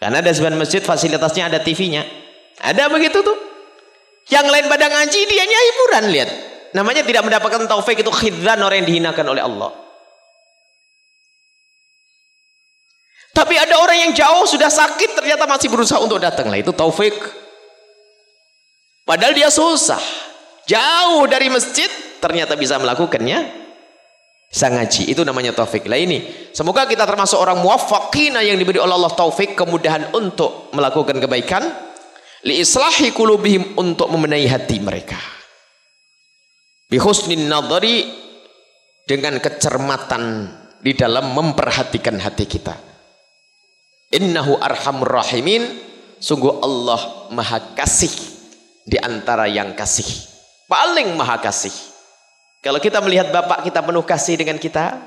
karena ada sebuah masjid fasilitasnya ada TV-nya ada begitu tuh. Yang lain pada ngaji dia hiburan lihat Namanya tidak mendapatkan taufik itu khidran orang yang dihinakan oleh Allah. Tapi ada orang yang jauh sudah sakit ternyata masih berusaha untuk datang lah itu taufik. Padahal dia susah. Jauh dari masjid ternyata bisa melakukannya. Bisa ngaji. Itu namanya taufik. Lah ini. Semoga kita termasuk orang muwaffaqina yang diberi oleh Allah taufik kemudahan untuk melakukan kebaikan. Li islahi kulubihim untuk membenahi hati mereka bihusnin nadari dengan kecermatan di dalam memperhatikan hati kita. Innahu arhamur rahimin sungguh Allah maha kasih di antara yang kasih. Paling maha kasih. Kalau kita melihat bapak kita penuh kasih dengan kita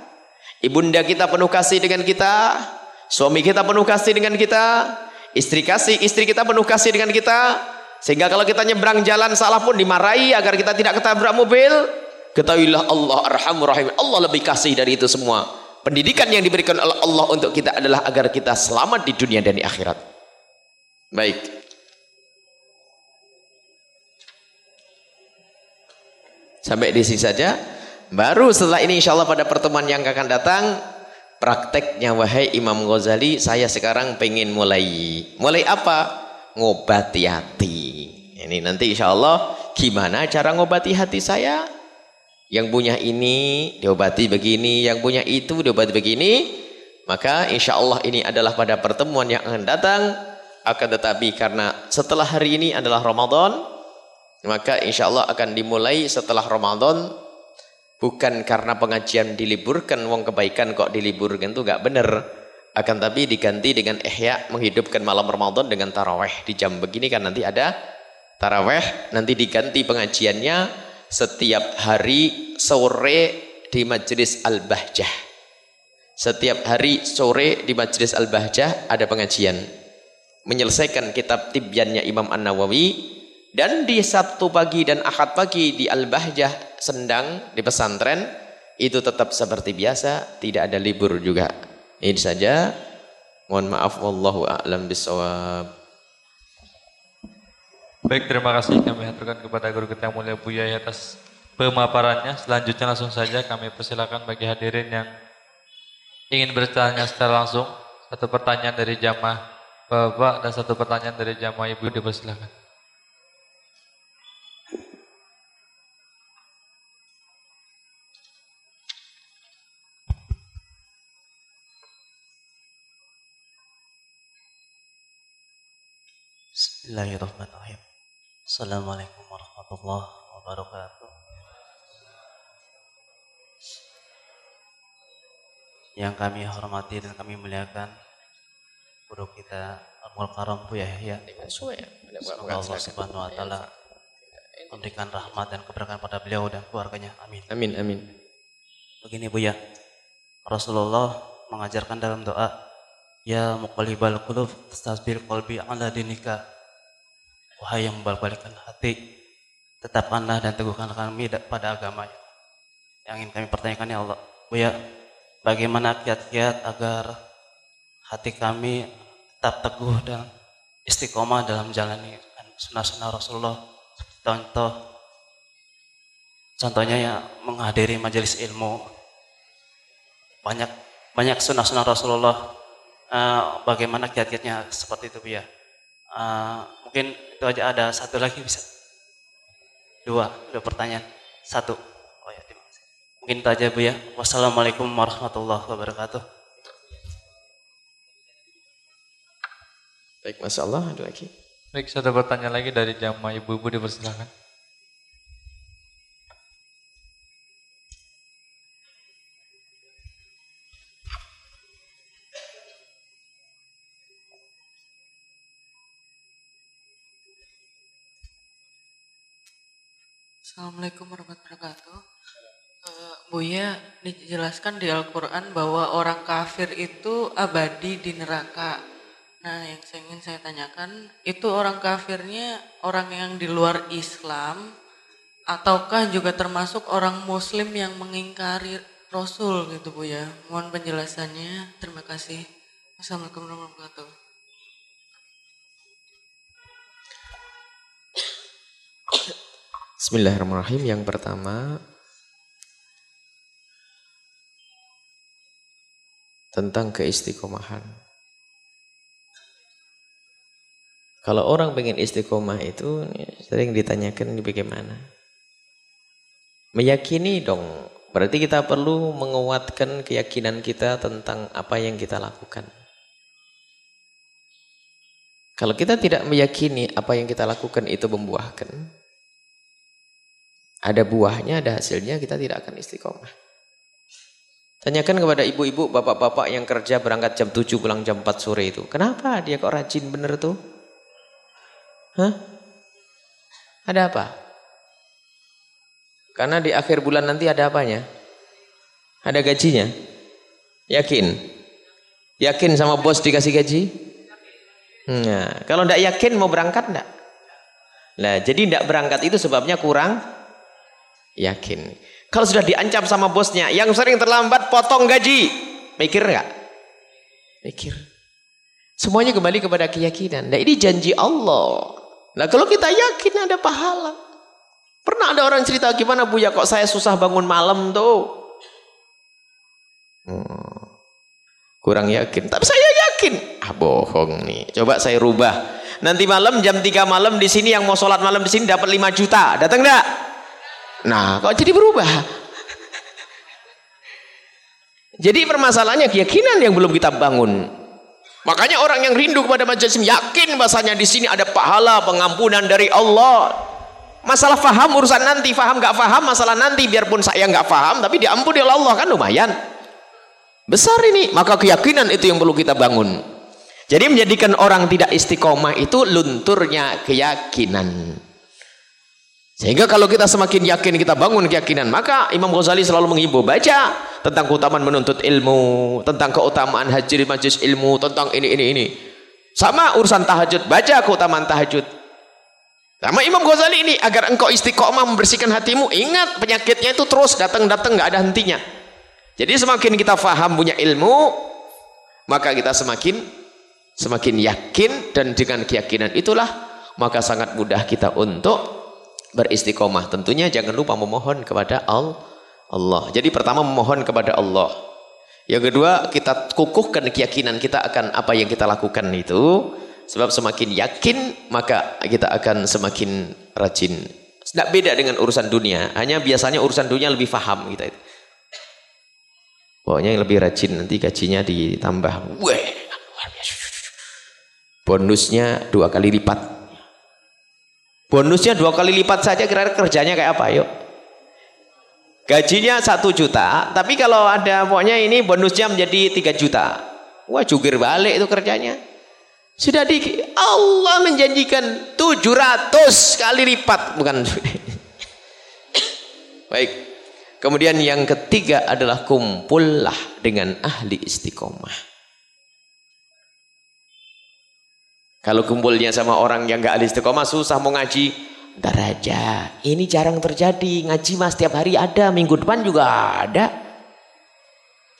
ibunda kita penuh kasih dengan kita suami kita penuh kasih dengan kita istri kasih istri kita penuh kasih dengan kita sehingga kalau kita nyebrang jalan salah pun dimarahi agar kita tidak ketabrak mobil. Ketahuilah Allah arhamur rahim. Allah lebih kasih dari itu semua. Pendidikan yang diberikan oleh Allah untuk kita adalah agar kita selamat di dunia dan di akhirat. Baik. Sampai di sini saja. Baru setelah ini insya Allah pada pertemuan yang akan datang prakteknya wahai Imam Ghazali saya sekarang pengen mulai mulai apa ngobati hati. Ini nanti insya Allah gimana cara ngobati hati saya? Yang punya ini diobati begini yang punya itu diobati begini. Maka insya Allah ini adalah pada pertemuan yang akan datang. Akan tetapi karena setelah hari ini adalah Ramadan maka insya Allah akan dimulai setelah Ramadan. Bukan karena pengajian diliburkan, wong kebaikan kok diliburkan itu gak benar. Akan tapi diganti dengan ihya menghidupkan malam Ramadan dengan taraweh di jam begini kan nanti ada taraweh. Nanti diganti pengajiannya setiap hari sore di Majelis Al-Bahjah. Setiap hari sore di Majelis Al-Bahjah ada pengajian. Menyelesaikan kitab tibyannya Imam An-Nawawi dan di Sabtu pagi dan Ahad pagi di Al-Bahjah Sendang di pesantren itu tetap seperti biasa, tidak ada libur juga. Ini saja. Mohon maaf wallahu a'lam bisawab. Baik, terima kasih kami haturkan kepada guru kita yang mulia Buya atas pemaparannya. Selanjutnya langsung saja kami persilakan bagi hadirin yang ingin bertanya secara langsung. Satu pertanyaan dari jamaah Bapak dan satu pertanyaan dari jamaah Ibu dipersilakan. Bismillahirrahmanirrahim. Assalamualaikum warahmatullahi wabarakatuh. Yang kami hormati dan kami muliakan guru kita Al Karam Bu Yahya. Semoga Allah Subhanahu wa taala memberikan rahmat dan keberkahan pada beliau dan keluarganya. Amin. Amin amin. Begini Bu ya. Rasulullah mengajarkan dalam doa Ya muqallibal qulub tasbil qalbi ala dinika. Wahai yang membalik hati, tetapkanlah dan teguhkan kami pada agama yang ingin kami pertanyakan ya Allah. ya bagaimana kiat-kiat agar hati kami tetap teguh dan istiqomah dalam jalani sunnah-sunnah Rasulullah. Contoh, contohnya ya menghadiri majelis ilmu. Banyak banyak sunnah-sunnah Rasulullah uh, bagaimana kiat-kiatnya seperti itu ya. Uh, mungkin itu aja ada satu lagi bisa. Dua, dua pertanyaan. Satu. Oh ya, terima kasih. Mungkin itu aja Bu ya. Wassalamualaikum warahmatullahi wabarakatuh. Baik, Masya Allah, ada lagi. Baik, satu pertanyaan lagi dari jamaah ibu-ibu dipersilakan. Assalamualaikum warahmatullahi wabarakatuh. Uh, Buya dijelaskan di Al-Quran bahwa orang kafir itu abadi di neraka. Nah yang saya ingin saya tanyakan itu orang kafirnya orang yang di luar Islam ataukah juga termasuk orang muslim yang mengingkari Rasul gitu Bu ya. Mohon penjelasannya. Terima kasih. Assalamualaikum warahmatullahi wabarakatuh. Bismillahirrahmanirrahim. Yang pertama tentang keistiqomahan. Kalau orang pengen istiqomah itu sering ditanyakan bagaimana? Meyakini dong. Berarti kita perlu menguatkan keyakinan kita tentang apa yang kita lakukan. Kalau kita tidak meyakini apa yang kita lakukan itu membuahkan, ada buahnya, ada hasilnya, kita tidak akan istiqomah. Tanyakan kepada ibu-ibu, bapak-bapak yang kerja berangkat jam 7 pulang jam 4 sore itu. Kenapa dia kok rajin bener tuh? Hah? Ada apa? Karena di akhir bulan nanti ada apanya? Ada gajinya? Yakin? Yakin sama bos dikasih gaji? Nah, kalau tidak yakin mau berangkat enggak? Nah, jadi tidak berangkat itu sebabnya kurang Yakin. Kalau sudah diancam sama bosnya, yang sering terlambat potong gaji. Mikir nggak? Mikir. Semuanya kembali kepada keyakinan. Nah ini janji Allah. Nah kalau kita yakin ada pahala. Pernah ada orang cerita gimana Bu ya kok saya susah bangun malam tuh. Hmm, kurang yakin. Tapi saya yakin. Ah bohong nih. Coba saya rubah. Nanti malam jam 3 malam di sini yang mau sholat malam di sini dapat 5 juta. Datang enggak? Nah, kok jadi berubah? Jadi permasalahannya keyakinan yang belum kita bangun. Makanya orang yang rindu kepada majelis yakin bahasanya di sini ada pahala pengampunan dari Allah. Masalah faham urusan nanti, faham gak faham masalah nanti. Biarpun saya gak faham, tapi diampuni oleh Allah kan lumayan. Besar ini, maka keyakinan itu yang perlu kita bangun. Jadi menjadikan orang tidak istiqomah itu lunturnya keyakinan. Sehingga kalau kita semakin yakin kita bangun keyakinan, maka Imam Ghazali selalu mengimbau baca tentang keutamaan menuntut ilmu, tentang keutamaan hadir majlis ilmu, tentang ini ini ini. Sama urusan tahajud, baca keutamaan tahajud. Sama Imam Ghazali ini agar engkau istiqomah membersihkan hatimu, ingat penyakitnya itu terus datang-datang nggak ada hentinya. Jadi semakin kita faham punya ilmu, maka kita semakin semakin yakin dan dengan keyakinan itulah maka sangat mudah kita untuk beristiqomah. Tentunya jangan lupa memohon kepada Allah. Jadi pertama memohon kepada Allah. Yang kedua kita kukuhkan keyakinan kita akan apa yang kita lakukan itu. Sebab semakin yakin maka kita akan semakin rajin. Tidak beda dengan urusan dunia. Hanya biasanya urusan dunia lebih faham kita itu. Pokoknya yang lebih rajin nanti gajinya ditambah. Weh, Bonusnya dua kali lipat. Bonusnya dua kali lipat saja kira-kira kerjanya kayak apa yuk? Gajinya satu juta, tapi kalau ada pokoknya ini bonusnya menjadi tiga juta. Wah jugir balik itu kerjanya. Sudah di Allah menjanjikan 700 kali lipat bukan. Baik. Kemudian yang ketiga adalah kumpullah dengan ahli istiqomah. Kalau kumpulnya sama orang yang gak ahli istiqomah susah mau ngaji. Ntar aja. Ini jarang terjadi. Ngaji mas setiap hari ada. Minggu depan juga ada.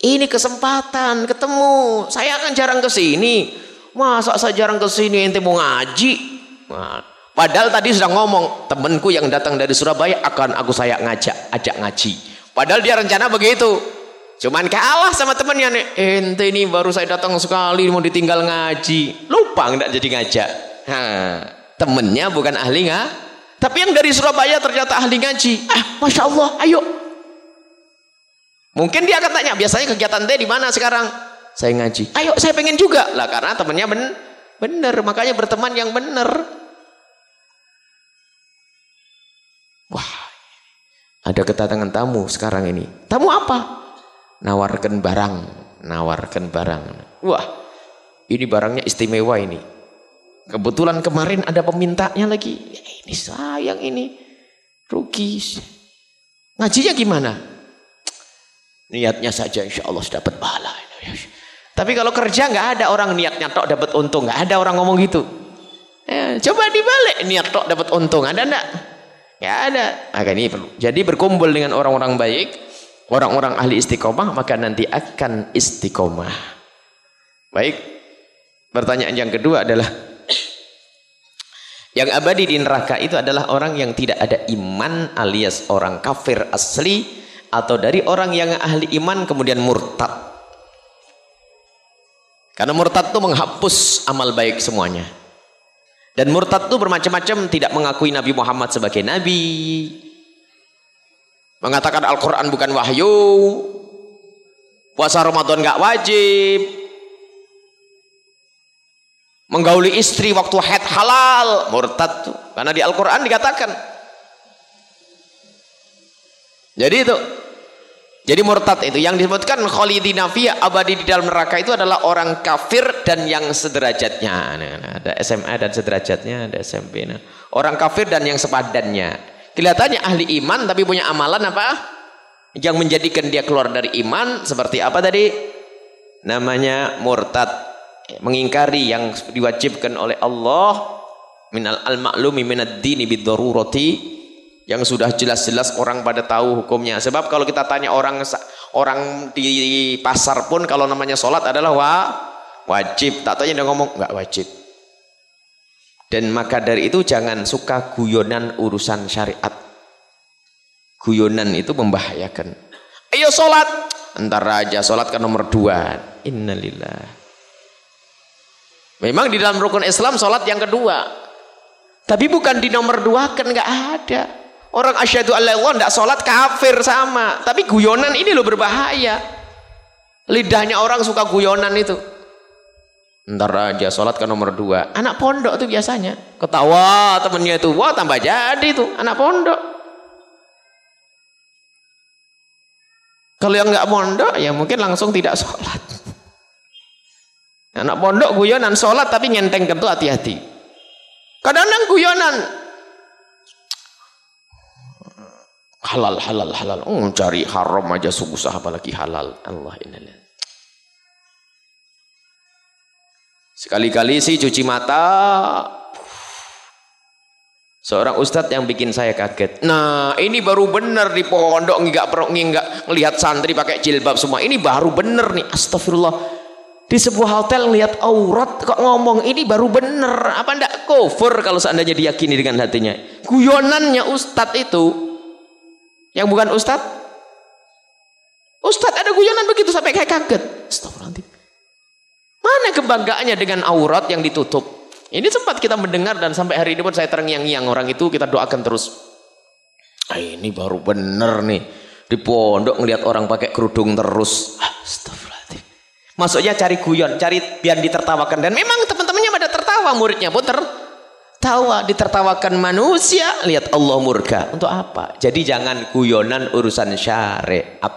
Ini kesempatan ketemu. Saya akan jarang ke sini. Masa saya jarang ke sini ente mau ngaji? Nah, padahal tadi sudah ngomong temanku yang datang dari Surabaya akan aku saya ngajak ajak ngaji. Padahal dia rencana begitu. Cuman kalah sama temannya nih. Ente ini baru saya datang sekali mau ditinggal ngaji. Lupa nggak jadi ngajak. Nah, temennya bukan ahli nggak? Tapi yang dari Surabaya ternyata ahli ngaji. Ah, masya Allah, ayo. Mungkin dia akan tanya, biasanya kegiatan teh di mana sekarang? saya ngaji. Ayo saya pengen juga. Lah karena temannya ben bener. Makanya berteman yang bener. Wah. Ada kedatangan tamu sekarang ini. Tamu apa? Nawarkan barang. Nawarkan barang. Wah. Ini barangnya istimewa ini. Kebetulan kemarin ada pemintanya lagi. Ya, ini sayang ini. Rugi. Ngajinya gimana? Niatnya saja insya Allah dapat pahala. Tapi kalau kerja nggak ada orang niatnya tok dapat untung, nggak ada orang ngomong gitu. Ya, coba dibalik niat tok dapat untung, ada enggak? Ya ada. Maka ini perlu. Jadi berkumpul dengan orang-orang baik, orang-orang ahli istiqomah, maka nanti akan istiqomah. Baik. Pertanyaan yang kedua adalah yang abadi di neraka itu adalah orang yang tidak ada iman alias orang kafir asli atau dari orang yang ahli iman kemudian murtad. Karena murtad itu menghapus amal baik semuanya. Dan murtad itu bermacam-macam tidak mengakui Nabi Muhammad sebagai Nabi. Mengatakan Al-Quran bukan wahyu. Puasa Ramadan gak wajib. Menggauli istri waktu haid halal. Murtad tuh. Karena di Al-Quran dikatakan. Jadi itu jadi murtad itu yang disebutkan khalidina fiyya abadi di dalam neraka itu adalah orang kafir dan yang sederajatnya. Nah, nah, ada SMA dan sederajatnya, ada SMP. Nah. Orang kafir dan yang sepadannya. Kelihatannya ahli iman tapi punya amalan apa? Yang menjadikan dia keluar dari iman seperti apa tadi? Namanya murtad. Mengingkari yang diwajibkan oleh Allah minal al-ma'lumi minad dini bid-darurati yang sudah jelas-jelas orang pada tahu hukumnya. Sebab kalau kita tanya orang orang di pasar pun kalau namanya sholat adalah wa, wajib. Tak tanya dia ngomong nggak wajib. Dan maka dari itu jangan suka guyonan urusan syariat. Guyonan itu membahayakan. Ayo sholat. Entar aja sholat ke nomor dua. Innalillah. Memang di dalam rukun Islam sholat yang kedua. Tapi bukan di nomor dua kan nggak ada. Orang asyhadu alla ilallah enggak sholat kafir sama. Tapi guyonan ini loh berbahaya. Lidahnya orang suka guyonan itu. Ntar aja sholat ke nomor dua. Anak pondok tuh biasanya. Ketawa temennya itu. Wah tambah jadi tuh anak pondok. Kalau yang nggak pondok ya mungkin langsung tidak sholat. Anak pondok guyonan sholat tapi nyenteng kentu hati-hati. Kadang-kadang guyonan halal halal halal. Oh, cari haram aja susah apalagi halal. Allah innalillah. Sekali-kali sih cuci mata. Seorang ustadz yang bikin saya kaget. Nah, ini baru benar di pondok nggak perlu nggak ngelihat santri pakai jilbab semua. Ini baru benar nih. Astagfirullah. Di sebuah hotel lihat aurat kok ngomong ini baru benar. Apa ndak cover kalau seandainya diyakini dengan hatinya? Guyonannya ustadz itu yang bukan ustadz. Ustadz ada guyonan begitu sampai kayak kaget. Astagfirullahaladzim. Mana kebanggaannya dengan aurat yang ditutup? Ini sempat kita mendengar dan sampai hari ini pun saya terngiang-ngiang orang itu kita doakan terus. Ah, ini baru bener nih. Di pondok ngelihat orang pakai kerudung terus. Astagfirullahaladzim. Maksudnya cari guyon, cari biar ditertawakan. Dan memang teman-temannya pada tertawa, muridnya pun tertawa. Ditertawakan manusia, lihat Allah murka. Untuk apa? Jadi jangan guyonan urusan syariat.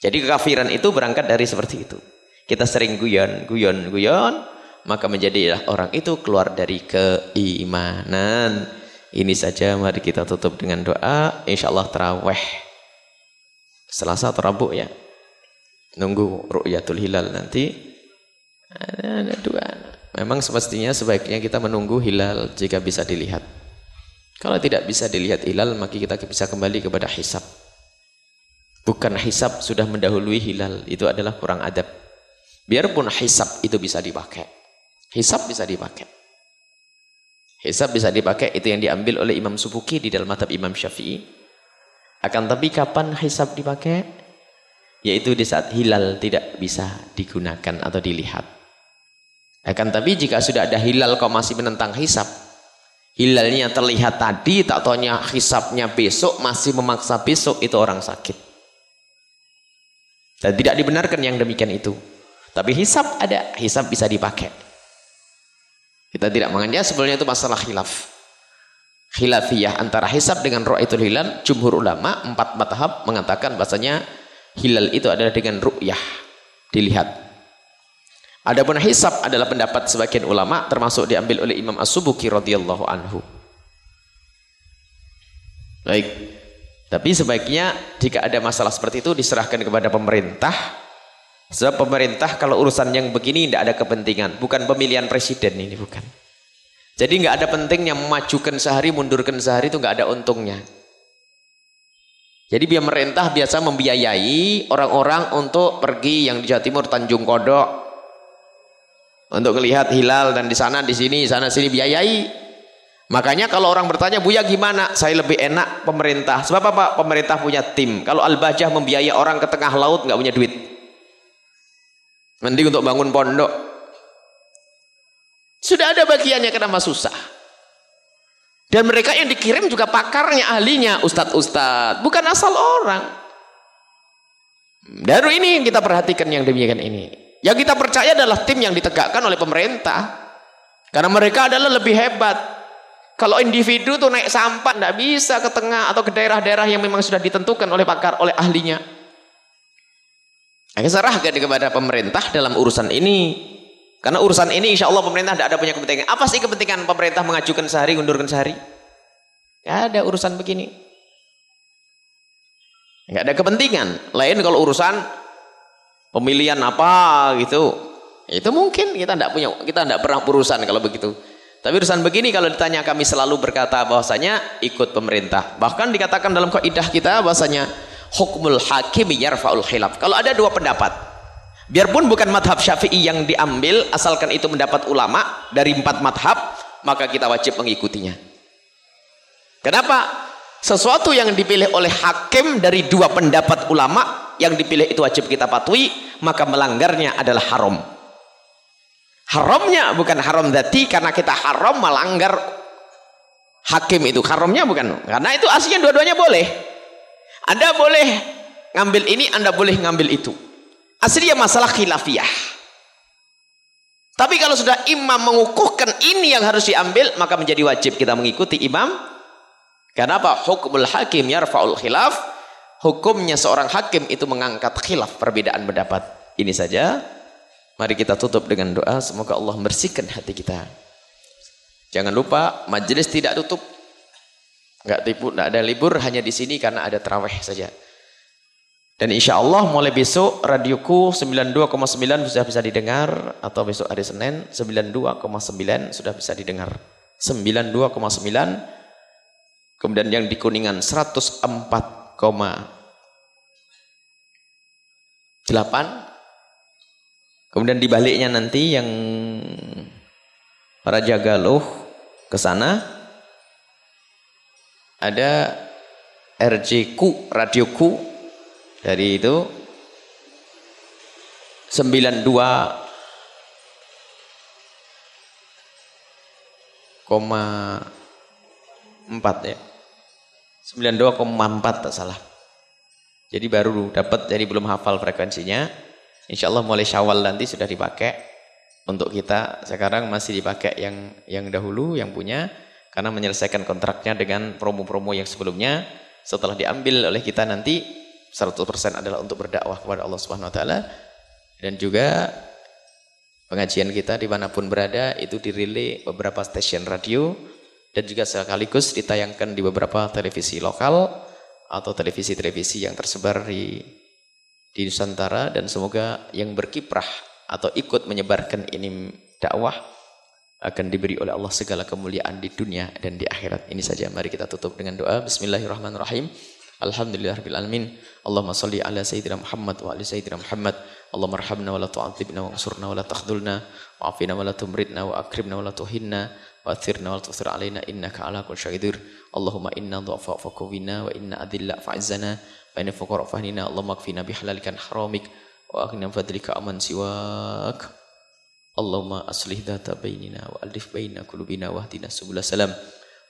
Jadi kekafiran itu berangkat dari seperti itu. Kita sering guyon, guyon, guyon maka menjadilah orang itu keluar dari keimanan. Ini saja mari kita tutup dengan doa. Insya Allah terawih. Selasa atau Rabu ya. Nunggu ru'yatul hilal nanti. Ada, dua. Memang semestinya sebaiknya kita menunggu hilal jika bisa dilihat. Kalau tidak bisa dilihat hilal, maka kita bisa kembali kepada hisab. Bukan hisab sudah mendahului hilal. Itu adalah kurang adab. Biarpun hisab itu bisa dipakai. Hisab bisa dipakai. Hisab bisa dipakai itu yang diambil oleh Imam Subuki di dalam mata Imam Syafi'i. Akan tapi kapan hisab dipakai? Yaitu di saat hilal tidak bisa digunakan atau dilihat. Akan tapi jika sudah ada hilal kok masih menentang hisab. Hilalnya terlihat tadi, tak taunya hisabnya besok, masih memaksa besok, itu orang sakit. Dan tidak dibenarkan yang demikian itu. Tapi hisab ada, hisab bisa dipakai. Kita tidak mengenai sebelumnya itu masalah khilaf. Khilafiyah antara hisab dengan ru'yatul hilal, jumhur ulama empat madhab mengatakan bahasanya hilal itu adalah dengan ru'yah, dilihat. Adapun hisab adalah pendapat sebagian ulama termasuk diambil oleh Imam As-Subuki radhiyallahu anhu. Baik. Tapi sebaiknya jika ada masalah seperti itu diserahkan kepada pemerintah Sebab pemerintah kalau urusan yang begini tidak ada kepentingan. Bukan pemilihan presiden ini, bukan. Jadi nggak ada pentingnya memajukan sehari, mundurkan sehari itu nggak ada untungnya. Jadi biar pemerintah biasa membiayai orang-orang untuk pergi yang di Jawa Timur Tanjung Kodok untuk melihat hilal dan di sana di sini sana sini biayai. Makanya kalau orang bertanya Buya gimana? Saya lebih enak pemerintah. Sebab apa? Pemerintah punya tim. Kalau Al-Bajah membiayai orang ke tengah laut nggak punya duit. Mending untuk bangun pondok. Sudah ada bagiannya kenapa susah. Dan mereka yang dikirim juga pakarnya, ahlinya, ustadz-ustadz. Bukan asal orang. Dari ini kita perhatikan yang demikian ini. Yang kita percaya adalah tim yang ditegakkan oleh pemerintah. Karena mereka adalah lebih hebat. Kalau individu tuh naik sampah tidak bisa ke tengah atau ke daerah-daerah yang memang sudah ditentukan oleh pakar, oleh ahlinya. Akan serahkan kepada pemerintah dalam urusan ini. Karena urusan ini insya Allah pemerintah tidak ada punya kepentingan. Apa sih kepentingan pemerintah mengajukan sehari, mundurkan sehari? Ya ada urusan begini. Enggak ada kepentingan. Lain kalau urusan pemilihan apa gitu. Itu mungkin kita tidak punya, kita tidak pernah urusan kalau begitu. Tapi urusan begini kalau ditanya kami selalu berkata bahwasanya ikut pemerintah. Bahkan dikatakan dalam kaidah kita bahwasanya hukmul hakim yarfa'ul khilaf. Kalau ada dua pendapat, biarpun bukan madhab syafi'i yang diambil, asalkan itu mendapat ulama dari empat madhab, maka kita wajib mengikutinya. Kenapa? sesuatu yang dipilih oleh hakim dari dua pendapat ulama yang dipilih itu wajib kita patuhi maka melanggarnya adalah haram haramnya bukan haram dati karena kita haram melanggar hakim itu haramnya bukan karena itu aslinya dua-duanya boleh anda boleh ngambil ini anda boleh ngambil itu aslinya masalah khilafiyah tapi kalau sudah imam mengukuhkan ini yang harus diambil maka menjadi wajib kita mengikuti imam Kenapa? Hukumul hakim yarfa'ul khilaf. Hukumnya seorang hakim itu mengangkat khilaf perbedaan pendapat. Ini saja. Mari kita tutup dengan doa. Semoga Allah bersihkan hati kita. Jangan lupa majelis tidak tutup. Enggak tipu, enggak ada libur hanya di sini karena ada terawih saja. Dan insya Allah mulai besok radioku 92,9 sudah bisa didengar atau besok hari Senin 92,9 sudah bisa didengar. 92,9 Kemudian yang di Kuningan 104,8. Kemudian di baliknya nanti yang Raja Galuh ke sana ada RJQ, radioku dari itu 92 koma empat ya 92,4 tak salah. Jadi baru dapat, jadi belum hafal frekuensinya. Insya Allah mulai syawal nanti sudah dipakai. Untuk kita sekarang masih dipakai yang yang dahulu, yang punya. Karena menyelesaikan kontraknya dengan promo-promo yang sebelumnya. Setelah diambil oleh kita nanti, 100% adalah untuk berdakwah kepada Allah Subhanahu Wa Taala Dan juga pengajian kita di mana pun berada, itu dirilai beberapa stasiun radio dan juga sekaligus ditayangkan di beberapa televisi lokal atau televisi-televisi yang tersebar di di Nusantara dan semoga yang berkiprah atau ikut menyebarkan ini dakwah akan diberi oleh Allah segala kemuliaan di dunia dan di akhirat. Ini saja mari kita tutup dengan doa. Bismillahirrahmanirrahim. Alhamdulillahirabbil alamin. Allahumma shalli ala sayyidina Muhammad wa ali sayyidina Muhammad. Allahumma arhamna wa la tu'adzibna wa ansurna wa la takhdulna wa afina wa la tumritna wa akrimna wa la tuhinna wa athirna wa la tusir alaina innaka ala kulli syaidir. Allahumma inna dhu'afa fakuwina wa inna adilla fa'izana wa inna fuqara fahnina. Allahumma kfina bihalalikan haramik wa aghna fadlika aman siwak. Allahumma aslih dhata bainina wa alif baina wa wahdina subul salam.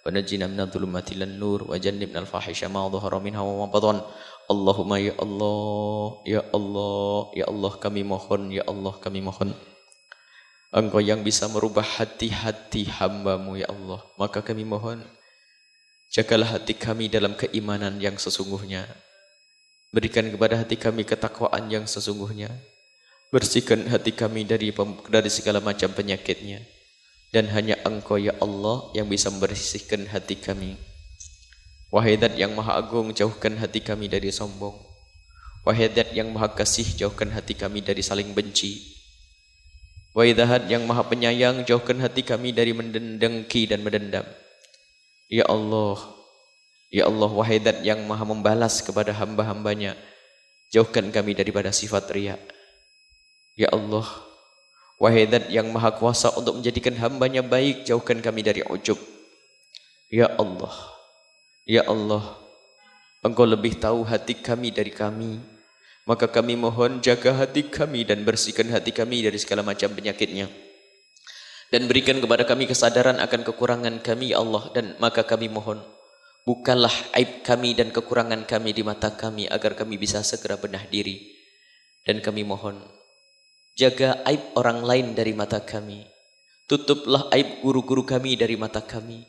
Wa najina minal zulumati lan nur wa jannibna al fahisha ma dhahara minha wa ma batan Allahumma ya Allah ya Allah ya Allah kami mohon ya Allah kami mohon. Engkau yang bisa merubah hati-hati hambamu ya Allah. Maka kami mohon jagalah hati kami dalam keimanan yang sesungguhnya. Berikan kepada hati kami ketakwaan yang sesungguhnya. Bersihkan hati kami dari dari segala macam penyakitnya. Dan hanya Engkau ya Allah yang bisa membersihkan hati kami. Wahai Dat yang Maha Agung, jauhkan hati kami dari sombong. Wahai Dat yang Maha Kasih, jauhkan hati kami dari saling benci. Waidahat yang maha penyayang jauhkan hati kami dari mendengki dan mendendam. Ya Allah, Ya Allah wahidat yang maha membalas kepada hamba-hambanya. Jauhkan kami daripada sifat riak. Ya Allah, wahidat yang maha kuasa untuk menjadikan hambanya baik. Jauhkan kami dari ujub. Ya Allah, Ya Allah, Engkau lebih tahu hati kami dari kami. Maka kami mohon jaga hati kami dan bersihkan hati kami dari segala macam penyakitnya. Dan berikan kepada kami kesadaran akan kekurangan kami ya Allah. Dan maka kami mohon bukalah aib kami dan kekurangan kami di mata kami agar kami bisa segera benah diri. Dan kami mohon jaga aib orang lain dari mata kami. Tutuplah aib guru-guru kami dari mata kami.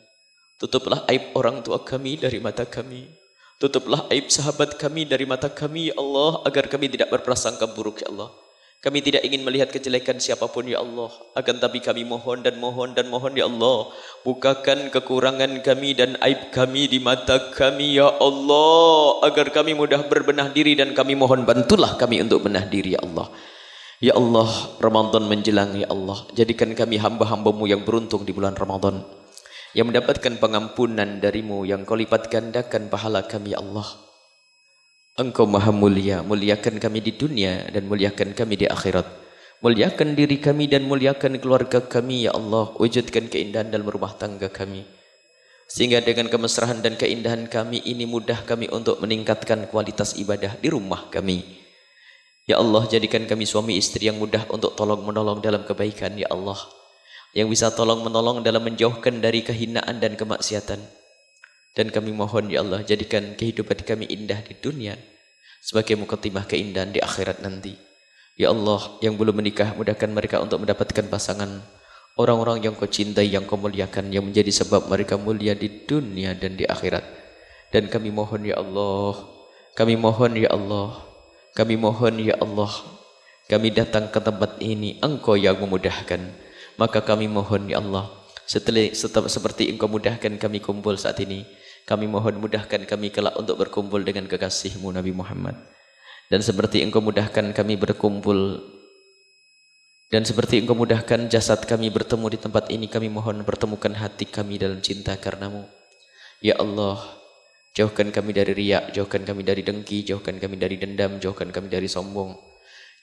Tutuplah aib orang tua kami dari mata kami. Tutuplah aib sahabat kami dari mata kami, ya Allah, agar kami tidak berprasangka buruk, ya Allah. Kami tidak ingin melihat kejelekan siapa pun, ya Allah. Akan tapi kami mohon dan mohon dan mohon, ya Allah. Bukakan kekurangan kami dan aib kami di mata kami, ya Allah. Agar kami mudah berbenah diri dan kami mohon bantulah kami untuk benah diri, ya Allah. Ya Allah, Ramadan menjelang, ya Allah. Jadikan kami hamba-hambamu yang beruntung di bulan Ramadan yang mendapatkan pengampunan darimu yang kau lipat gandakan pahala kami ya Allah. Engkau maha mulia, muliakan kami di dunia dan muliakan kami di akhirat. Muliakan diri kami dan muliakan keluarga kami ya Allah. Wujudkan keindahan dalam rumah tangga kami. Sehingga dengan kemesrahan dan keindahan kami ini mudah kami untuk meningkatkan kualitas ibadah di rumah kami. Ya Allah jadikan kami suami istri yang mudah untuk tolong menolong dalam kebaikan ya Allah. Yang bisa tolong menolong dalam menjauhkan dari kehinaan dan kemaksiatan. Dan kami mohon ya Allah jadikan kehidupan kami indah di dunia sebagai mukaddimah keindahan di akhirat nanti. Ya Allah yang belum menikah mudahkan mereka untuk mendapatkan pasangan orang-orang yang kau cintai yang kau muliakan yang menjadi sebab mereka mulia di dunia dan di akhirat. Dan kami mohon ya Allah, kami mohon ya Allah, kami mohon ya Allah, kami datang ke tempat ini Engkau yang memudahkan. Maka kami mohon ya Allah, setelah, setelah seperti Engkau mudahkan kami kumpul saat ini, kami mohon mudahkan kami kelak untuk berkumpul dengan kekasihmu Nabi Muhammad. Dan seperti engkau mudahkan kami berkumpul dan seperti engkau mudahkan jasad kami bertemu di tempat ini, kami mohon pertemukan hati kami dalam cinta karenamu. Ya Allah, jauhkan kami dari riak, jauhkan kami dari dengki, jauhkan kami dari dendam, jauhkan kami dari sombong.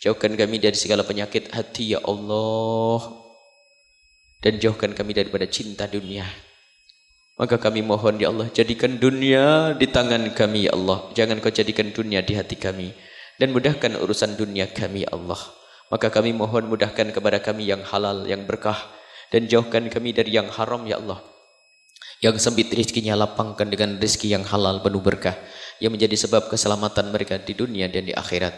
Jauhkan kami dari segala penyakit hati, Ya Allah. Dan jauhkan kami daripada cinta dunia. Maka kami mohon ya Allah jadikan dunia di tangan kami ya Allah. Jangan kau jadikan dunia di hati kami. Dan mudahkan urusan dunia kami ya Allah. Maka kami mohon mudahkan kepada kami yang halal, yang berkah. Dan jauhkan kami dari yang haram ya Allah. Yang sempit rizkinya lapangkan dengan rizki yang halal penuh berkah. Yang menjadi sebab keselamatan mereka di dunia dan di akhirat.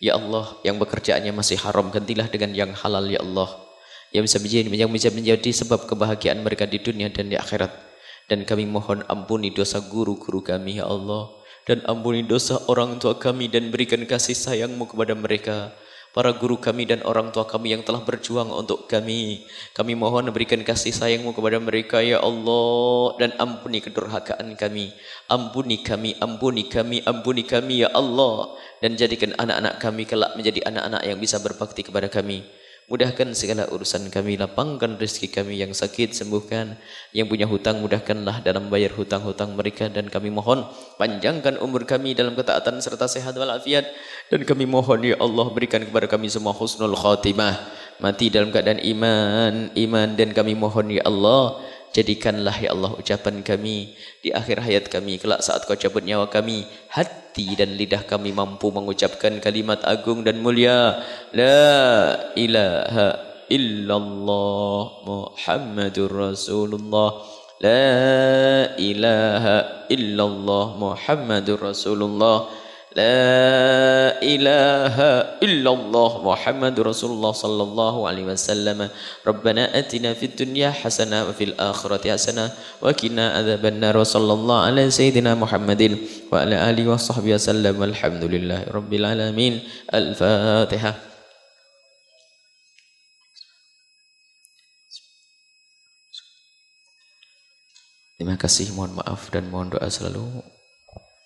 Ya Allah yang bekerjaannya masih haram gantilah dengan yang halal ya Allah. Yang bisa menjadi, yang bisa menjadi sebab kebahagiaan mereka di dunia dan di akhirat. Dan kami mohon ampuni dosa guru-guru kami ya Allah. Dan ampuni dosa orang tua kami dan berikan kasih sayangmu kepada mereka. Para guru kami dan orang tua kami yang telah berjuang untuk kami. Kami mohon berikan kasih sayangmu kepada mereka ya Allah. Dan ampuni kedurhakaan kami. Ampuni kami, ampuni kami, ampuni kami ya Allah. Dan jadikan anak-anak kami kelak menjadi anak-anak yang bisa berbakti kepada kami. Mudahkan segala urusan kami, lapangkan rezeki kami yang sakit, sembuhkan. Yang punya hutang, mudahkanlah dalam bayar hutang-hutang mereka. Dan kami mohon, panjangkan umur kami dalam ketaatan serta sehat walafiat. Dan kami mohon, Ya Allah, berikan kepada kami semua husnul khatimah. Mati dalam keadaan iman, iman. Dan kami mohon, Ya Allah, Jadikanlah ya Allah ucapan kami di akhir hayat kami kelak saat kau cabut nyawa kami hati dan lidah kami mampu mengucapkan kalimat agung dan mulia. La ilaha illallah Muhammadur Rasulullah. La ilaha illallah Muhammadur Rasulullah لا إله إلا الله محمد رسول الله صلى الله عليه وسلم. ربنا أتنا في الدنيا حسنة وفي الآخرة حسنة وكنا عذاب النار. وصلى الله على سيدنا محمد وعلى آله وصحبه وسلم. والحمد لله رب العالمين. الفاتحة. Terima kasih, mohon maaf dan mohon doa selalu.